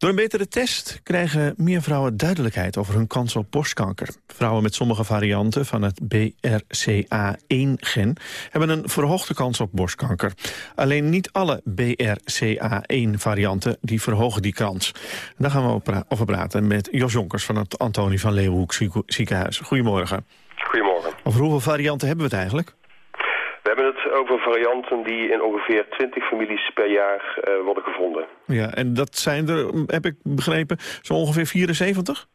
Door een betere test krijgen meer vrouwen duidelijkheid over hun kans op borstkanker. Vrouwen met sommige varianten van het BRCA1-gen hebben een verhoogde kans op borstkanker. Alleen niet alle BRCA1-varianten die verhogen die kans. daar gaan we over praten met Jos Jonkers van het Antonie van Leeuwenhoek ziekenhuis. Goedemorgen. Goedemorgen. Over hoeveel varianten hebben we het eigenlijk? We hebben het over varianten die in ongeveer 20 families per jaar uh, worden gevonden. Ja, en dat zijn er, heb ik begrepen, zo ongeveer 74?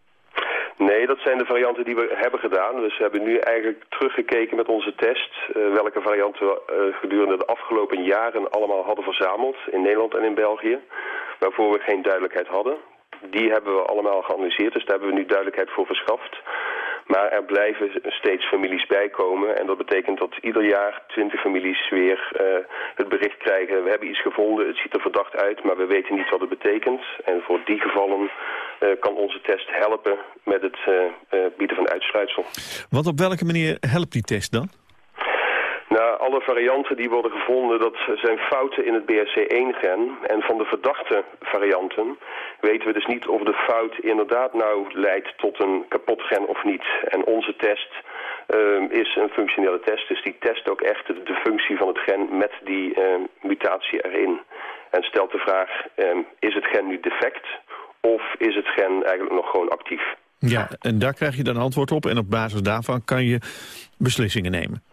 Nee, dat zijn de varianten die we hebben gedaan. Dus we hebben nu eigenlijk teruggekeken met onze test... Uh, welke varianten we uh, gedurende de afgelopen jaren allemaal hadden verzameld... in Nederland en in België, waarvoor we geen duidelijkheid hadden. Die hebben we allemaal geanalyseerd, dus daar hebben we nu duidelijkheid voor verschaft. Maar er blijven steeds families bijkomen. En dat betekent dat ieder jaar twintig families weer uh, het bericht krijgen... we hebben iets gevonden, het ziet er verdacht uit, maar we weten niet wat het betekent. En voor die gevallen uh, kan onze test helpen met het uh, bieden van uitsluitsel. Want op welke manier helpt die test dan? Nou, alle varianten die worden gevonden, dat zijn fouten in het BRC1-gen. En van de verdachte varianten weten we dus niet of de fout inderdaad nou leidt tot een kapot gen of niet. En onze test uh, is een functionele test, dus die test ook echt de, functie van het gen met die uh, mutatie erin. En stelt de vraag, uh, is het gen nu defect of is het gen eigenlijk nog gewoon actief? Ja, en daar krijg je dan antwoord op en op basis daarvan kan je beslissingen nemen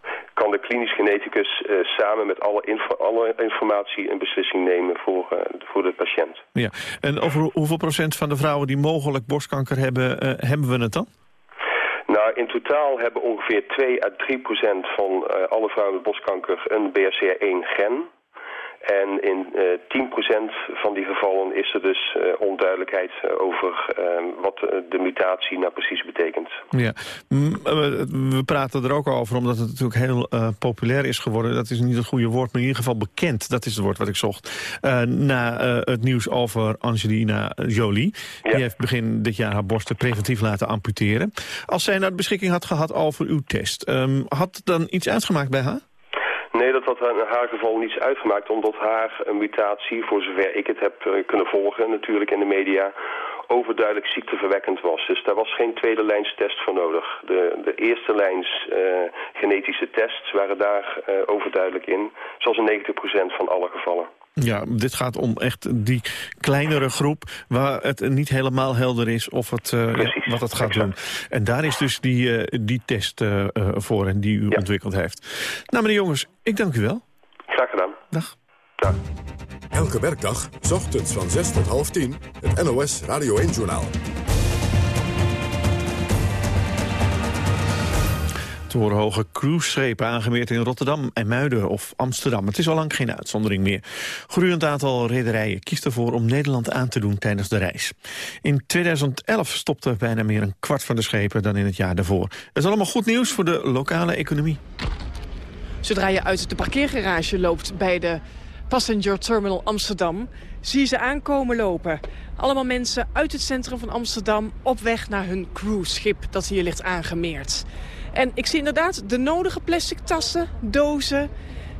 klinisch geneticus uh, samen met alle, info alle, informatie een beslissing nemen voor, uh, voor de patiënt. Ja. En over hoeveel procent van de vrouwen die mogelijk borstkanker hebben, uh, hebben we het dan? Nou, in totaal hebben ongeveer 2 à 3 procent van alle vrouwen met borstkanker een BRCA1-gen. En in uh, eh, 10% van die gevallen is er dus uh, onduidelijkheid eh, over uh, wat de mutatie nou precies betekent. Ja, we praten er ook over omdat het natuurlijk heel populair is geworden. Dat is niet het goede woord, maar in ieder geval bekend. Dat is het woord wat ik zocht. na het nieuws over Angelina Jolie. Ja. Die heeft begin dit jaar haar borsten preventief laten amputeren. Als zij nou de beschikking had gehad over uw test, um, had dan iets uitgemaakt bij haar? Dat had in haar geval niets uitgemaakt, omdat haar mutatie, voor zover ik het heb uh, kunnen volgen natuurlijk in de media, overduidelijk ziekteverwekkend was. Dus daar was geen tweede lijns test voor nodig. De, de eerste lijns uh, genetische tests waren daar uh, overduidelijk in, zoals in 90% van alle gevallen. Ja, dit gaat om echt die kleinere groep waar het niet helemaal helder is of het, uh, ja, wat het gaat doen. En daar is dus die, uh, die test uh, voor en die u ja. ontwikkeld heeft. Nou meneer Jongens, ik dank u wel. Graag gedaan. Dag. Dag. Elke werkdag, s ochtends van 6 tot half 10, het NOS Radio 1-journaal. Torenhoge cruiseschepen aangemeerd in Rotterdam en Muiden of Amsterdam. Het is al lang geen uitzondering meer. Groeiend aantal rederijen kiest ervoor om Nederland aan te doen tijdens de reis. In 2011 stopte bijna meer een kwart van de schepen dan in het jaar daarvoor. Dat is allemaal goed nieuws voor de lokale economie. Zodra je uit de parkeergarage loopt bij de Passenger Terminal Amsterdam... zie je ze aankomen lopen. Allemaal mensen uit het centrum van Amsterdam op weg naar hun cruiseschip dat hier ligt aangemeerd. En ik zie inderdaad de nodige plastic tassen, dozen.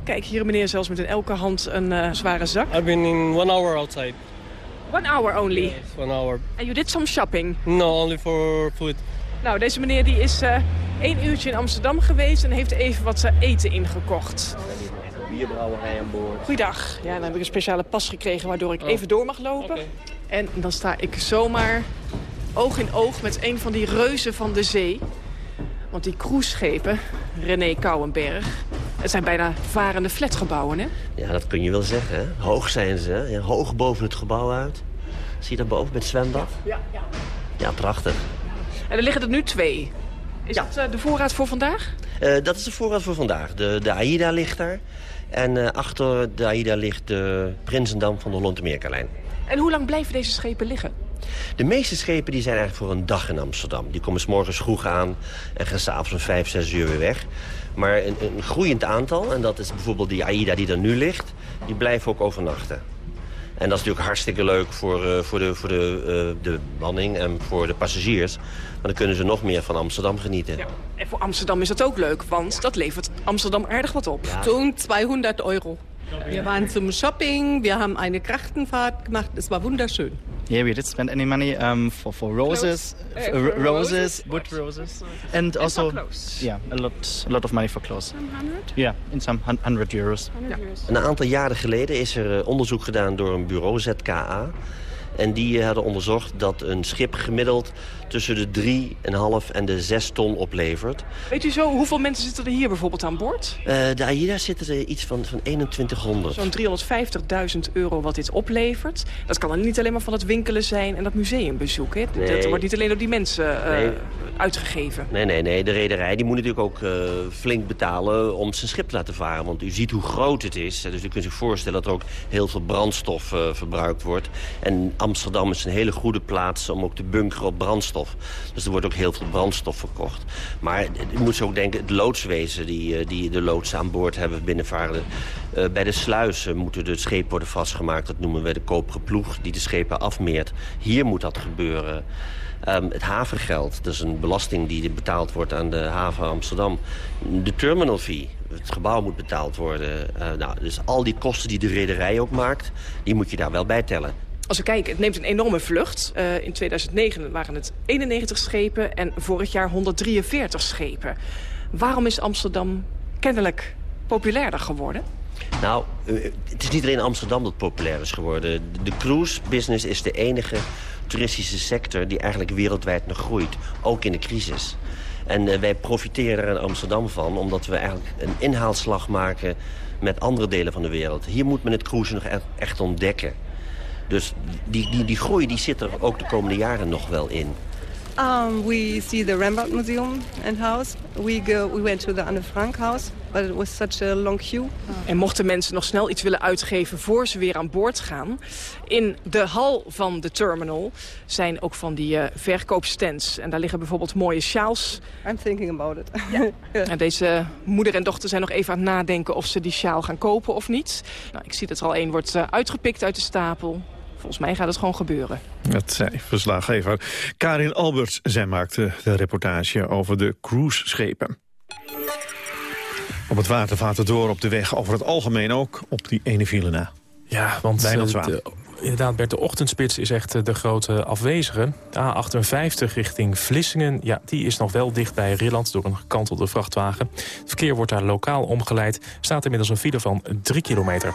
Kijk, hier meneer zelfs met in elke hand een uh, zware zak. I've been in one hour outside. One hour only? Yes, one hour. And you did some shopping? No, only for food. Nou, deze meneer die is uh, één uurtje in Amsterdam geweest en heeft even wat eten ingekocht. Bierbrouwerij aan boord. Goeiedag. Ja, dan heb ik een speciale pas gekregen waardoor ik oh. even door mag lopen. Okay. En dan sta ik zomaar oog in oog met een van die reuzen van de zee. Want die cruiseschepen, René Kouwenberg... het zijn bijna varende flatgebouwen, hè? Ja, dat kun je wel zeggen. Hè? Hoog zijn ze, ja, hoog boven het gebouw uit. Zie je daar boven met zwembad? Ja, ja. Ja, prachtig. En er liggen er nu twee. Is ja. dat uh, de voorraad voor vandaag? Uh, dat is de voorraad voor vandaag. De, de AIDA ligt daar. En uh, achter de AIDA ligt de Prinsendam van de Lontemeerkalijn. En hoe lang blijven deze schepen liggen? De meeste schepen die zijn eigenlijk voor een dag in Amsterdam. Die komen s morgens vroeg aan en gaan s'avonds om vijf, zes uur weer weg. Maar een, een, groeiend aantal, en dat is bijvoorbeeld die AIDA die er nu ligt... die blijven ook overnachten. En dat is natuurlijk hartstikke leuk voor, uh, voor, de, voor de, uh, de manning en voor de passagiers. Maar dan kunnen ze nog meer van Amsterdam genieten. Ja. En voor Amsterdam is dat ook leuk, want dat levert Amsterdam aardig wat op. Ja. Zo'n 200 euro. We waren zum Shopping, we hebben een Krachtenfahrt gemacht. Het was wunderschön. Yeah, we did spend any money um, for for roses, uh, for roses, roses, wood roses, and, and also yeah, a lot, a lot of money for clothes. Some hundred? Yeah, in some hundred euros. 100 ja. Een aantal jaren geleden is er onderzoek gedaan door een bureau ZKA. En die hadden onderzocht dat een schip gemiddeld tussen de 3,5 en de 6 ton oplevert. Weet u zo, hoeveel mensen zitten er hier bijvoorbeeld aan boord? Uh, de AIDA zitten er iets van, van 2100. Zo'n 350.000 euro wat dit oplevert. Dat kan dan niet alleen maar van het winkelen zijn en dat museumbezoek. Hè? Nee. Dat wordt niet alleen door die mensen uh, nee. uitgegeven. Nee, nee, nee. De rederij die moet natuurlijk ook uh, flink betalen om zijn schip te laten varen. Want u ziet hoe groot het is. Dus u kunt zich voorstellen dat er ook heel veel brandstof verbruikt wordt. En Amsterdam is een hele goede plaats om ook te bunkeren op brandstof. Dus er wordt ook heel veel brandstof verkocht. Maar je moet zo ook denken, het loodswezen die, eh, die de loodsen aan boord hebben binnenvaren. Uh, bij de sluizen moeten de schepen worden vastgemaakt. Dat noemen we de koperen ploeg die de schepen afmeert. Hier moet dat gebeuren. Um, het havengeld, dat is een belasting die betaald wordt aan de haven Amsterdam. De terminal fee, het gebouw moet betaald worden. Uh, nou, dus al die kosten die de rederij ook maakt, die moet je daar wel bij tellen. Als we kijken, het neemt een enorme vlucht. Uh, in 2009 waren het 91 schepen en vorig jaar 143 schepen. Waarom is Amsterdam kennelijk populairder geworden? Nou, het is niet alleen Amsterdam dat populair is geworden. De cruise business is de enige toeristische sector die eigenlijk wereldwijd nog groeit. Ook in de crisis. En uh, wij profiteren er in Amsterdam van, omdat we eigenlijk een inhaalslag maken met andere delen van de wereld. Hier moet men het cruisen nog echt ontdekken. Dus die, die, die groei die zit er ook de komende jaren nog wel in. Um, we see the Rembrandt Museum and house. We go. We went to the Anne Frank house, but it was such a long queue. En mochten mensen nog snel iets willen uitgeven voor ze weer aan boord gaan, in de hal van de terminal zijn ook van die uh, verkoopstands en daar liggen bijvoorbeeld mooie sjaals. I'm thinking about it. *laughs* Ja. en deze moeder en dochter zijn nog even aan het nadenken of ze die sjaal gaan kopen of niet. Nou, ik zie dat er al één wordt uh, uitgepikt uit de stapel. Volgens mij gaat het gewoon gebeuren. Dat zei verslaggever Karin Alberts. Zij maakte de reportage over de cruiseschepen. Op het water vaart het door op de weg over het algemeen ook op die ene file na. Ja, want eh, de, inderdaad, Bert, de ochtendspits is echt eh, de grote afwezige. De A58 richting Vlissingen, ja, die is nog wel dicht bij Rilland door een gekantelde vrachtwagen. Het verkeer wordt daar lokaal omgeleid. Staat inmiddels een file van 3 kilometer.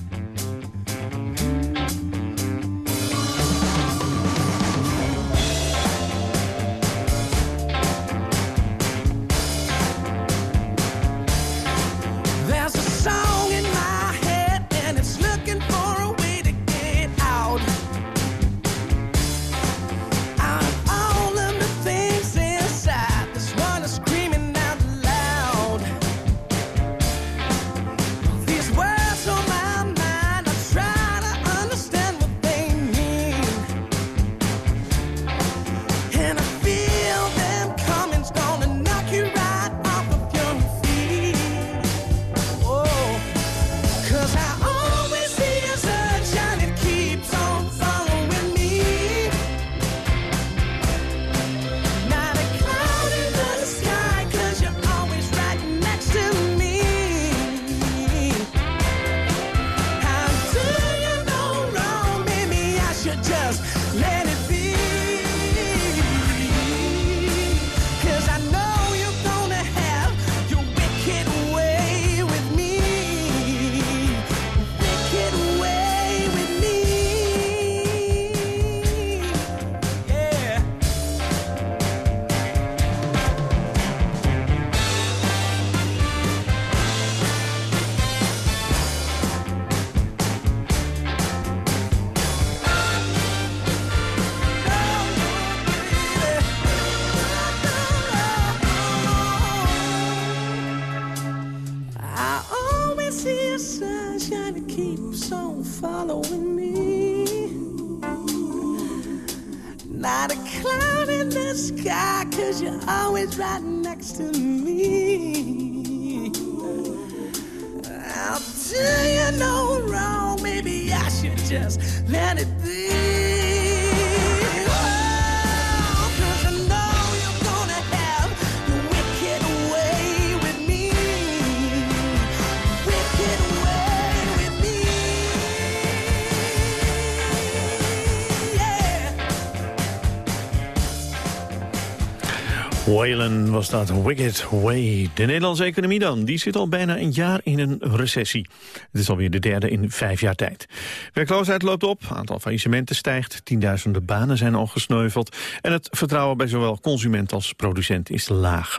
Was dat, Wicked Way. De Nederlandse economie dan, die zit al bijna een jaar in een recessie. Het is alweer de derde in vijf jaar tijd. Werkloosheid loopt op, aantal faillissementen stijgt... tienduizenden banen zijn al gesneuveld... en het vertrouwen bij zowel consument als producent is laag.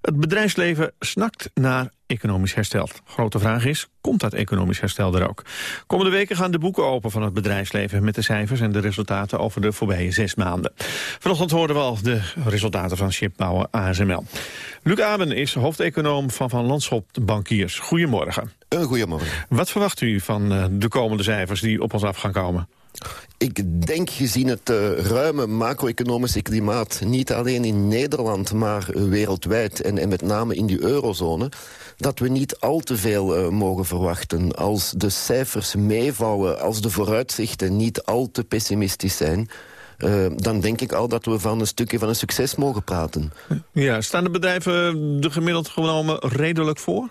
Het bedrijfsleven snakt naar economisch herstel. Grote vraag is, komt dat economisch herstel er ook? Komende weken gaan de boeken open van het bedrijfsleven... met de cijfers en de resultaten over de voorbije zes maanden. Vanochtend hoorden we al de resultaten van Shipbouwer ASML. Luc Aben is hoofdeconoom van Van Landschot Bankiers. Goedemorgen. Een goedemorgen. Wat verwacht u van eh, de komende cijfers die op ons af gaan komen? Ik denk gezien het uh, ruime macro-economische klimaat... niet alleen in Nederland, maar wereldwijd en, en met name in die eurozone dat we niet al te veel uh, mogen verwachten. Als de cijfers meevallen, als de vooruitzichten niet al te pessimistisch zijn... Uh, dan denk ik al dat we van een stukje van een succes mogen praten. Ja, staan de bedrijven er gemiddeld genomen redelijk voor?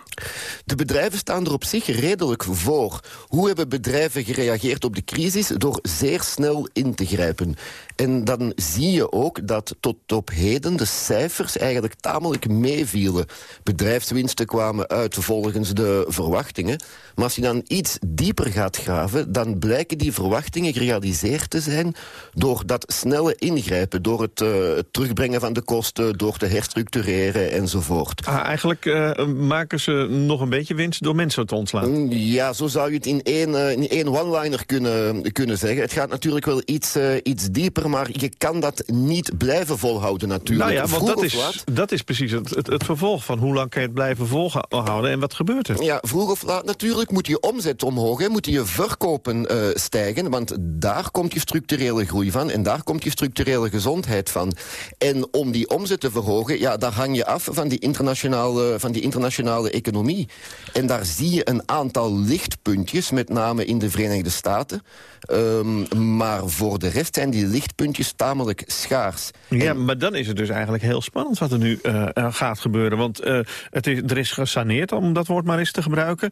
De bedrijven staan er op zich redelijk voor. Hoe hebben bedrijven gereageerd op de crisis? Door zeer snel in te grijpen. En dan zie je ook dat tot op heden de cijfers eigenlijk tamelijk meevielen. Bedrijfswinsten kwamen uit volgens de verwachtingen. Maar als je dan iets dieper gaat graven... dan blijken die verwachtingen gerealiseerd te zijn... door dat snelle ingrijpen, door het, uh, terugbrengen van de kosten... door te herstructureren enzovoort. Ah, eigenlijk uh, maken ze nog een beetje winst door mensen te ontslaan. Mm, ja, zo zou je het in één, uh, in één one-liner kunnen, kunnen zeggen. Het gaat natuurlijk wel iets, iets dieper maar je kan dat niet blijven volhouden natuurlijk. Nou ja, want dat is, dat is precies het, het, het, vervolg van hoe lang kan je het blijven volhouden en wat gebeurt er? Ja, vroeg of laat natuurlijk moet je omzet omhoog, hè, moeten je verkopen uh, stijgen, want daar komt je structurele groei van en daar komt je structurele gezondheid van. En om die omzet te verhogen, ja, daar hang je af van die internationale, van die internationale economie. En daar zie je een aantal lichtpuntjes, met name in de Verenigde Staten. Um, maar voor de rest zijn die lichtpuntjes tamelijk schaars. Ja, maar dan is het dus eigenlijk heel spannend wat er nu uh, gaat gebeuren. Want uh, het is, er is gesaneerd, om dat woord maar eens te gebruiken.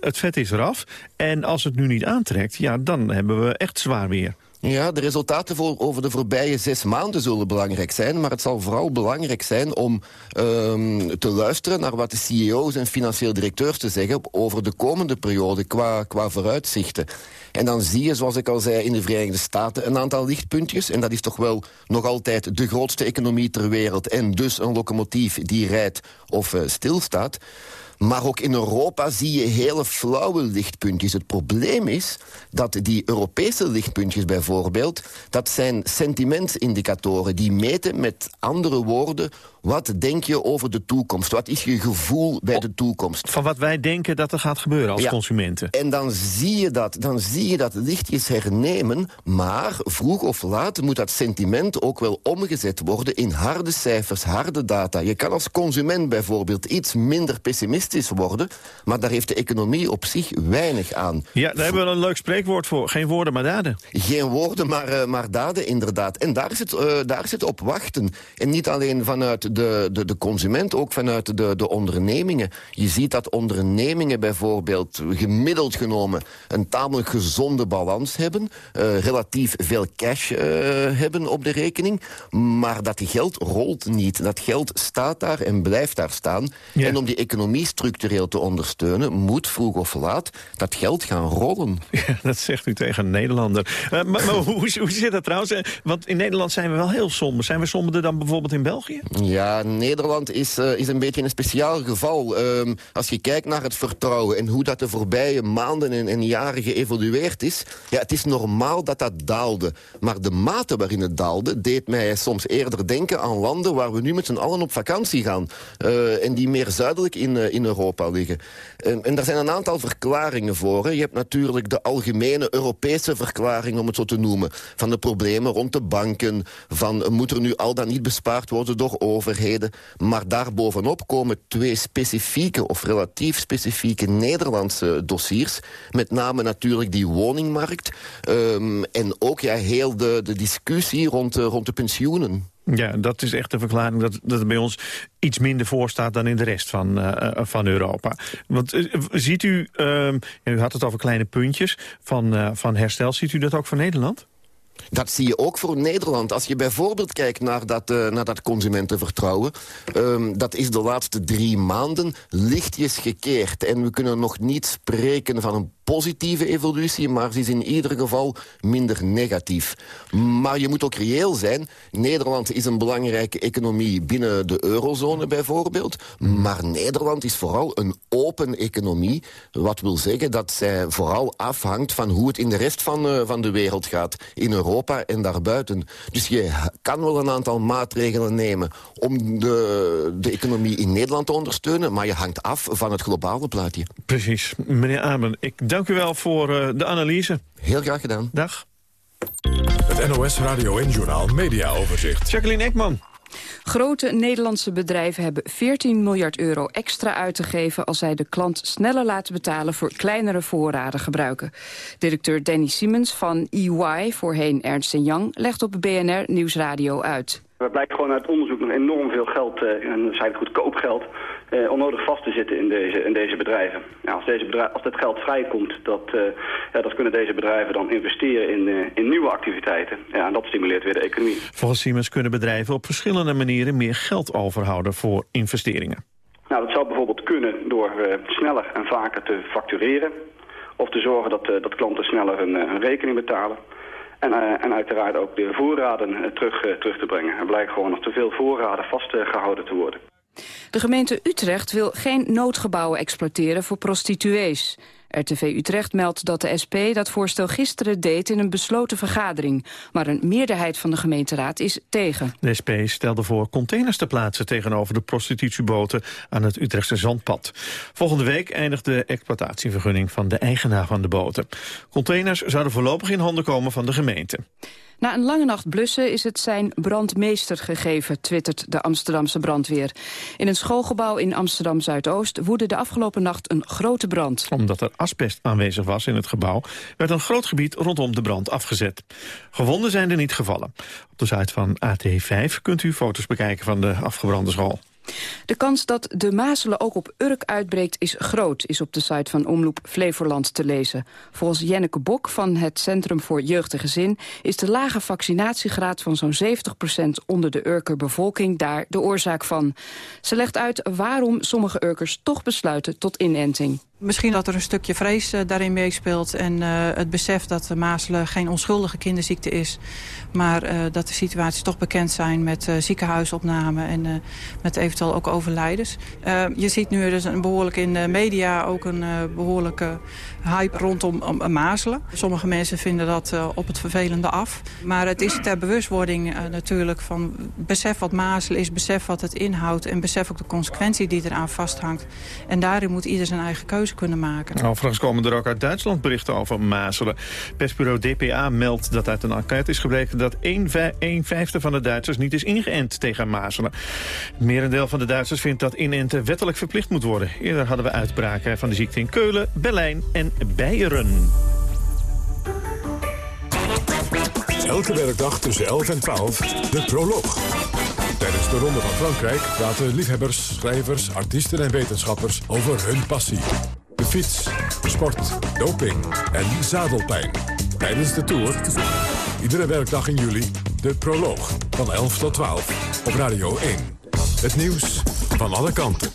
het vet is eraf. En als het nu niet aantrekt, ja, dan hebben we echt zwaar weer. Ja, de resultaten over de voorbije zes maanden zullen belangrijk zijn. Maar het zal vooral belangrijk zijn om um, te luisteren naar wat de CEO's en financieel directeurs te zeggen over de komende periode qua, qua vooruitzichten. En dan zie je, zoals ik al zei, in de Verenigde Staten een aantal lichtpuntjes. En dat is toch wel nog altijd de grootste economie ter wereld. En dus een locomotief die rijdt of uh, stilstaat. Maar ook in Europa zie je hele flauwe lichtpuntjes. Het probleem is dat die Europese lichtpuntjes bijvoorbeeld... dat zijn sentimentsindicatoren die meten met andere woorden... wat denk je over de toekomst? Wat is je gevoel bij de toekomst? Van wat wij denken dat er gaat gebeuren als consumenten. En dan zie, je dat, dan zie je dat lichtjes hernemen... maar vroeg of laat moet dat sentiment ook wel omgezet worden... in harde cijfers, harde data. Je kan als consument bijvoorbeeld iets minder pessimistisch worden. Maar daar heeft de economie op zich weinig aan. Ja, daar hebben we een leuk spreekwoord voor. Geen woorden, maar daden. Geen woorden, maar, uh, maar daden, inderdaad. En daar het, uh, daar het op wachten. En niet alleen vanuit de, de, de consument, ook vanuit de, de ondernemingen. Je ziet dat ondernemingen bijvoorbeeld gemiddeld genomen... een tamelijk gezonde balans hebben. Uh, relatief veel cash hebben op de rekening. Maar dat geld rolt niet. Dat geld staat daar en blijft daar staan. Ja. En om die economie structureel te ondersteunen... moet vroeg of laat dat geld gaan rollen. *laughs* Ja, dat zegt u tegen een Nederlander. Uh, maar, maar *laughs* hoe, hoe, zit dat trouwens? Eh, want in Nederland zijn we wel heel somber. Zijn we somberder dan bijvoorbeeld in België? Ja, Nederland is, uh, is een beetje een speciaal geval. Um, als je kijkt naar het vertrouwen... en hoe dat de voorbije maanden en, en jaren geëvolueerd is... ja, het is normaal dat dat daalde. Maar de mate waarin het daalde... deed mij soms eerder denken aan landen... waar we nu met z'n allen op vakantie gaan. Uh, en die meer zuidelijk in, in Europa liggen. En, en daar zijn een aantal verklaringen voor. Je hebt natuurlijk de algemene Europese verklaring, om het zo te noemen... van de problemen rond de banken, van moet er nu al dan niet bespaard worden door overheden. Maar daarbovenop komen twee specifieke of relatief specifieke Nederlandse dossiers. Met name natuurlijk die woningmarkt. Um, en ook ja, heel de, de discussie rond, rond de pensioenen. Ja, dat is echt de verklaring dat, dat het bij ons iets minder voor staat dan in de rest van, uh, van Europa. Want uh, ziet u, uh, u had het over kleine puntjes van, van herstel, ziet u dat ook voor Nederland? Dat zie je ook voor Nederland. Als je bijvoorbeeld kijkt naar dat, uh, naar dat consumentenvertrouwen... Um, dat is de laatste drie maanden lichtjes gekeerd. En we kunnen nog niet spreken van een positieve evolutie... maar ze is in ieder geval minder negatief. Maar je moet ook reëel zijn. Nederland is een belangrijke economie binnen de eurozone bijvoorbeeld. Maar Nederland is vooral een open economie. Wat wil zeggen dat zij vooral afhangt van hoe het in de rest van, uh, van de wereld gaat. In Europa en daarbuiten. Dus je kan wel een aantal maatregelen nemen... om de, de economie in Nederland te ondersteunen... maar je hangt af van het globale plaatje. Precies. Meneer Amen, ik dank u wel voor uh, de analyse. Heel graag gedaan. Dag. Het NOS Radio en Journal Media Overzicht. Jacqueline Ekman. Grote Nederlandse bedrijven hebben 14 miljard euro extra uit te geven... als zij de klant sneller laten betalen voor kleinere voorraden gebruiken. Directeur Danny Siemens van EY, voorheen Ernst Young... legt op BNR Nieuwsradio uit. Het blijkt gewoon uit onderzoek nog enorm veel geld, uh, en dat eigenlijk goedkoop geld, uh, onnodig vast te zitten in deze, in deze bedrijven. Ja, als, deze bedrijf, als dit geld vrijkomt, dat, uh, ja, dat kunnen deze bedrijven dan investeren in, in nieuwe activiteiten. Ja, en dat stimuleert weer de economie. Volgens Siemens kunnen bedrijven op verschillende manieren meer geld overhouden voor investeringen. Nou, dat zou bijvoorbeeld kunnen door sneller en vaker te factureren. Of te zorgen dat, dat klanten sneller hun, hun rekening betalen. En, uh, en uiteraard ook de voorraden uh, terug, uh, terug te brengen. Er blijkt gewoon nog te veel voorraden vastgehouden te worden. De gemeente Utrecht wil geen noodgebouwen exploiteren voor prostituees. RTV Utrecht meldt dat de SP dat voorstel gisteren deed in een besloten vergadering. Maar een meerderheid van de gemeenteraad is tegen. De SP stelde voor containers te plaatsen tegenover de prostitutieboten aan het Utrechtse Zandpad. Volgende week eindigt de exploitatievergunning van de eigenaar van de boten. Containers zouden voorlopig in handen komen van de gemeente. Na een lange nacht blussen is het zijn brandmeester gegeven, twittert de Amsterdamse brandweer. In een schoolgebouw in Amsterdam-Zuidoost woedde de afgelopen nacht een grote brand. Omdat er asbest aanwezig was in het gebouw, werd een groot gebied rondom de brand afgezet. Gewonden zijn er niet gevallen. Op de site van AT5 kunt u foto's bekijken van de afgebrande school. De kans dat de mazelen ook op Urk uitbreekt is groot, is op de site van Omloop Flevoland te lezen. Volgens Jenneke Bok van het Centrum voor Jeugd en Gezin is de lage vaccinatiegraad van zo'n 70% onder de Urker bevolking daar de oorzaak van. Ze legt uit waarom sommige Urkers toch besluiten tot inenting. Misschien dat er een stukje vrees uh, daarin meespeelt en uh, het besef dat de mazelen geen onschuldige kinderziekte is. Maar uh, dat de situaties toch bekend zijn met ziekenhuisopname en met eventueel ook overlijdens. je ziet nu dus een behoorlijk in de media ook een behoorlijke hype rondom mazelen. Sommige mensen vinden dat op het vervelende af. Maar het is ter bewustwording natuurlijk van besef wat mazelen is, besef wat het inhoudt en besef ook de consequentie die eraan vasthangt. En daarin moet ieder zijn eigen keuze kunnen maken. Overigens komen er ook uit Duitsland berichten over mazelen. Persbureau DPA meldt dat uit een enquête is gebleken... dat 1, vijfde van de Duitsers niet is ingeënt tegen mazelen. Het merendeel van de Duitsers vindt dat inenten wettelijk verplicht moet worden. Eerder hadden we uitbraken van de ziekte in Keulen, Berlijn en Beieren. Elke werkdag tussen 11 en 12, de proloog. Tijdens de Ronde van Frankrijk praten liefhebbers, schrijvers, artiesten en wetenschappers over hun passie. Fiets, sport, doping en zadelpijn. Tijdens de Tour, iedere werkdag in juli, de proloog van 11 tot 12 op Radio 1. Het nieuws van alle kanten.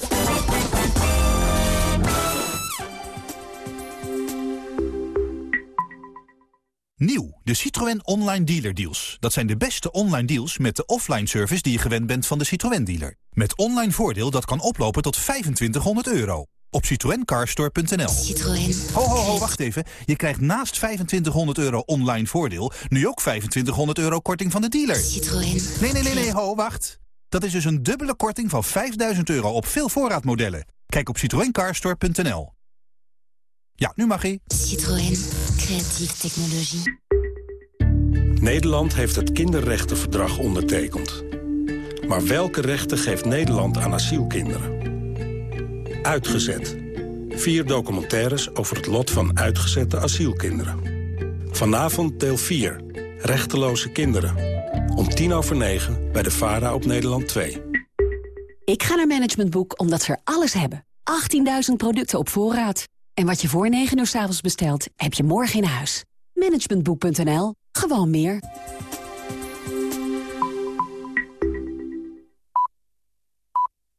Nieuw, de Citroën Online Dealer Deals. Dat zijn de beste online deals met de offline service die je gewend bent van de Citroën dealer. Met online voordeel dat kan oplopen tot 2500 euro. Op citroencarstore.nl. Citroën. Ho, ho, ho, wacht even. Je krijgt naast 2500 euro online voordeel... nu ook 2500 euro korting van de dealer. Citroën. Nee, nee, nee, nee, ho, wacht. Dat is dus een dubbele korting van 5000 euro op veel voorraadmodellen. Kijk op citroencarstore.nl. Ja, nu mag hij. Citroën. Creatieve technologie. Nederland heeft het kinderrechtenverdrag ondertekend. Maar welke rechten geeft Nederland aan asielkinderen? Uitgezet. Vier documentaires over het lot van uitgezette asielkinderen. Vanavond deel 4. Rechteloze kinderen. Om tien over negen bij de VARA op Nederland 2. Ik ga naar Management Boek omdat ze er alles hebben. 18.000 producten op voorraad. En wat je voor 9 uur s avonds bestelt, heb je morgen in huis. Managementboek.nl. Gewoon meer.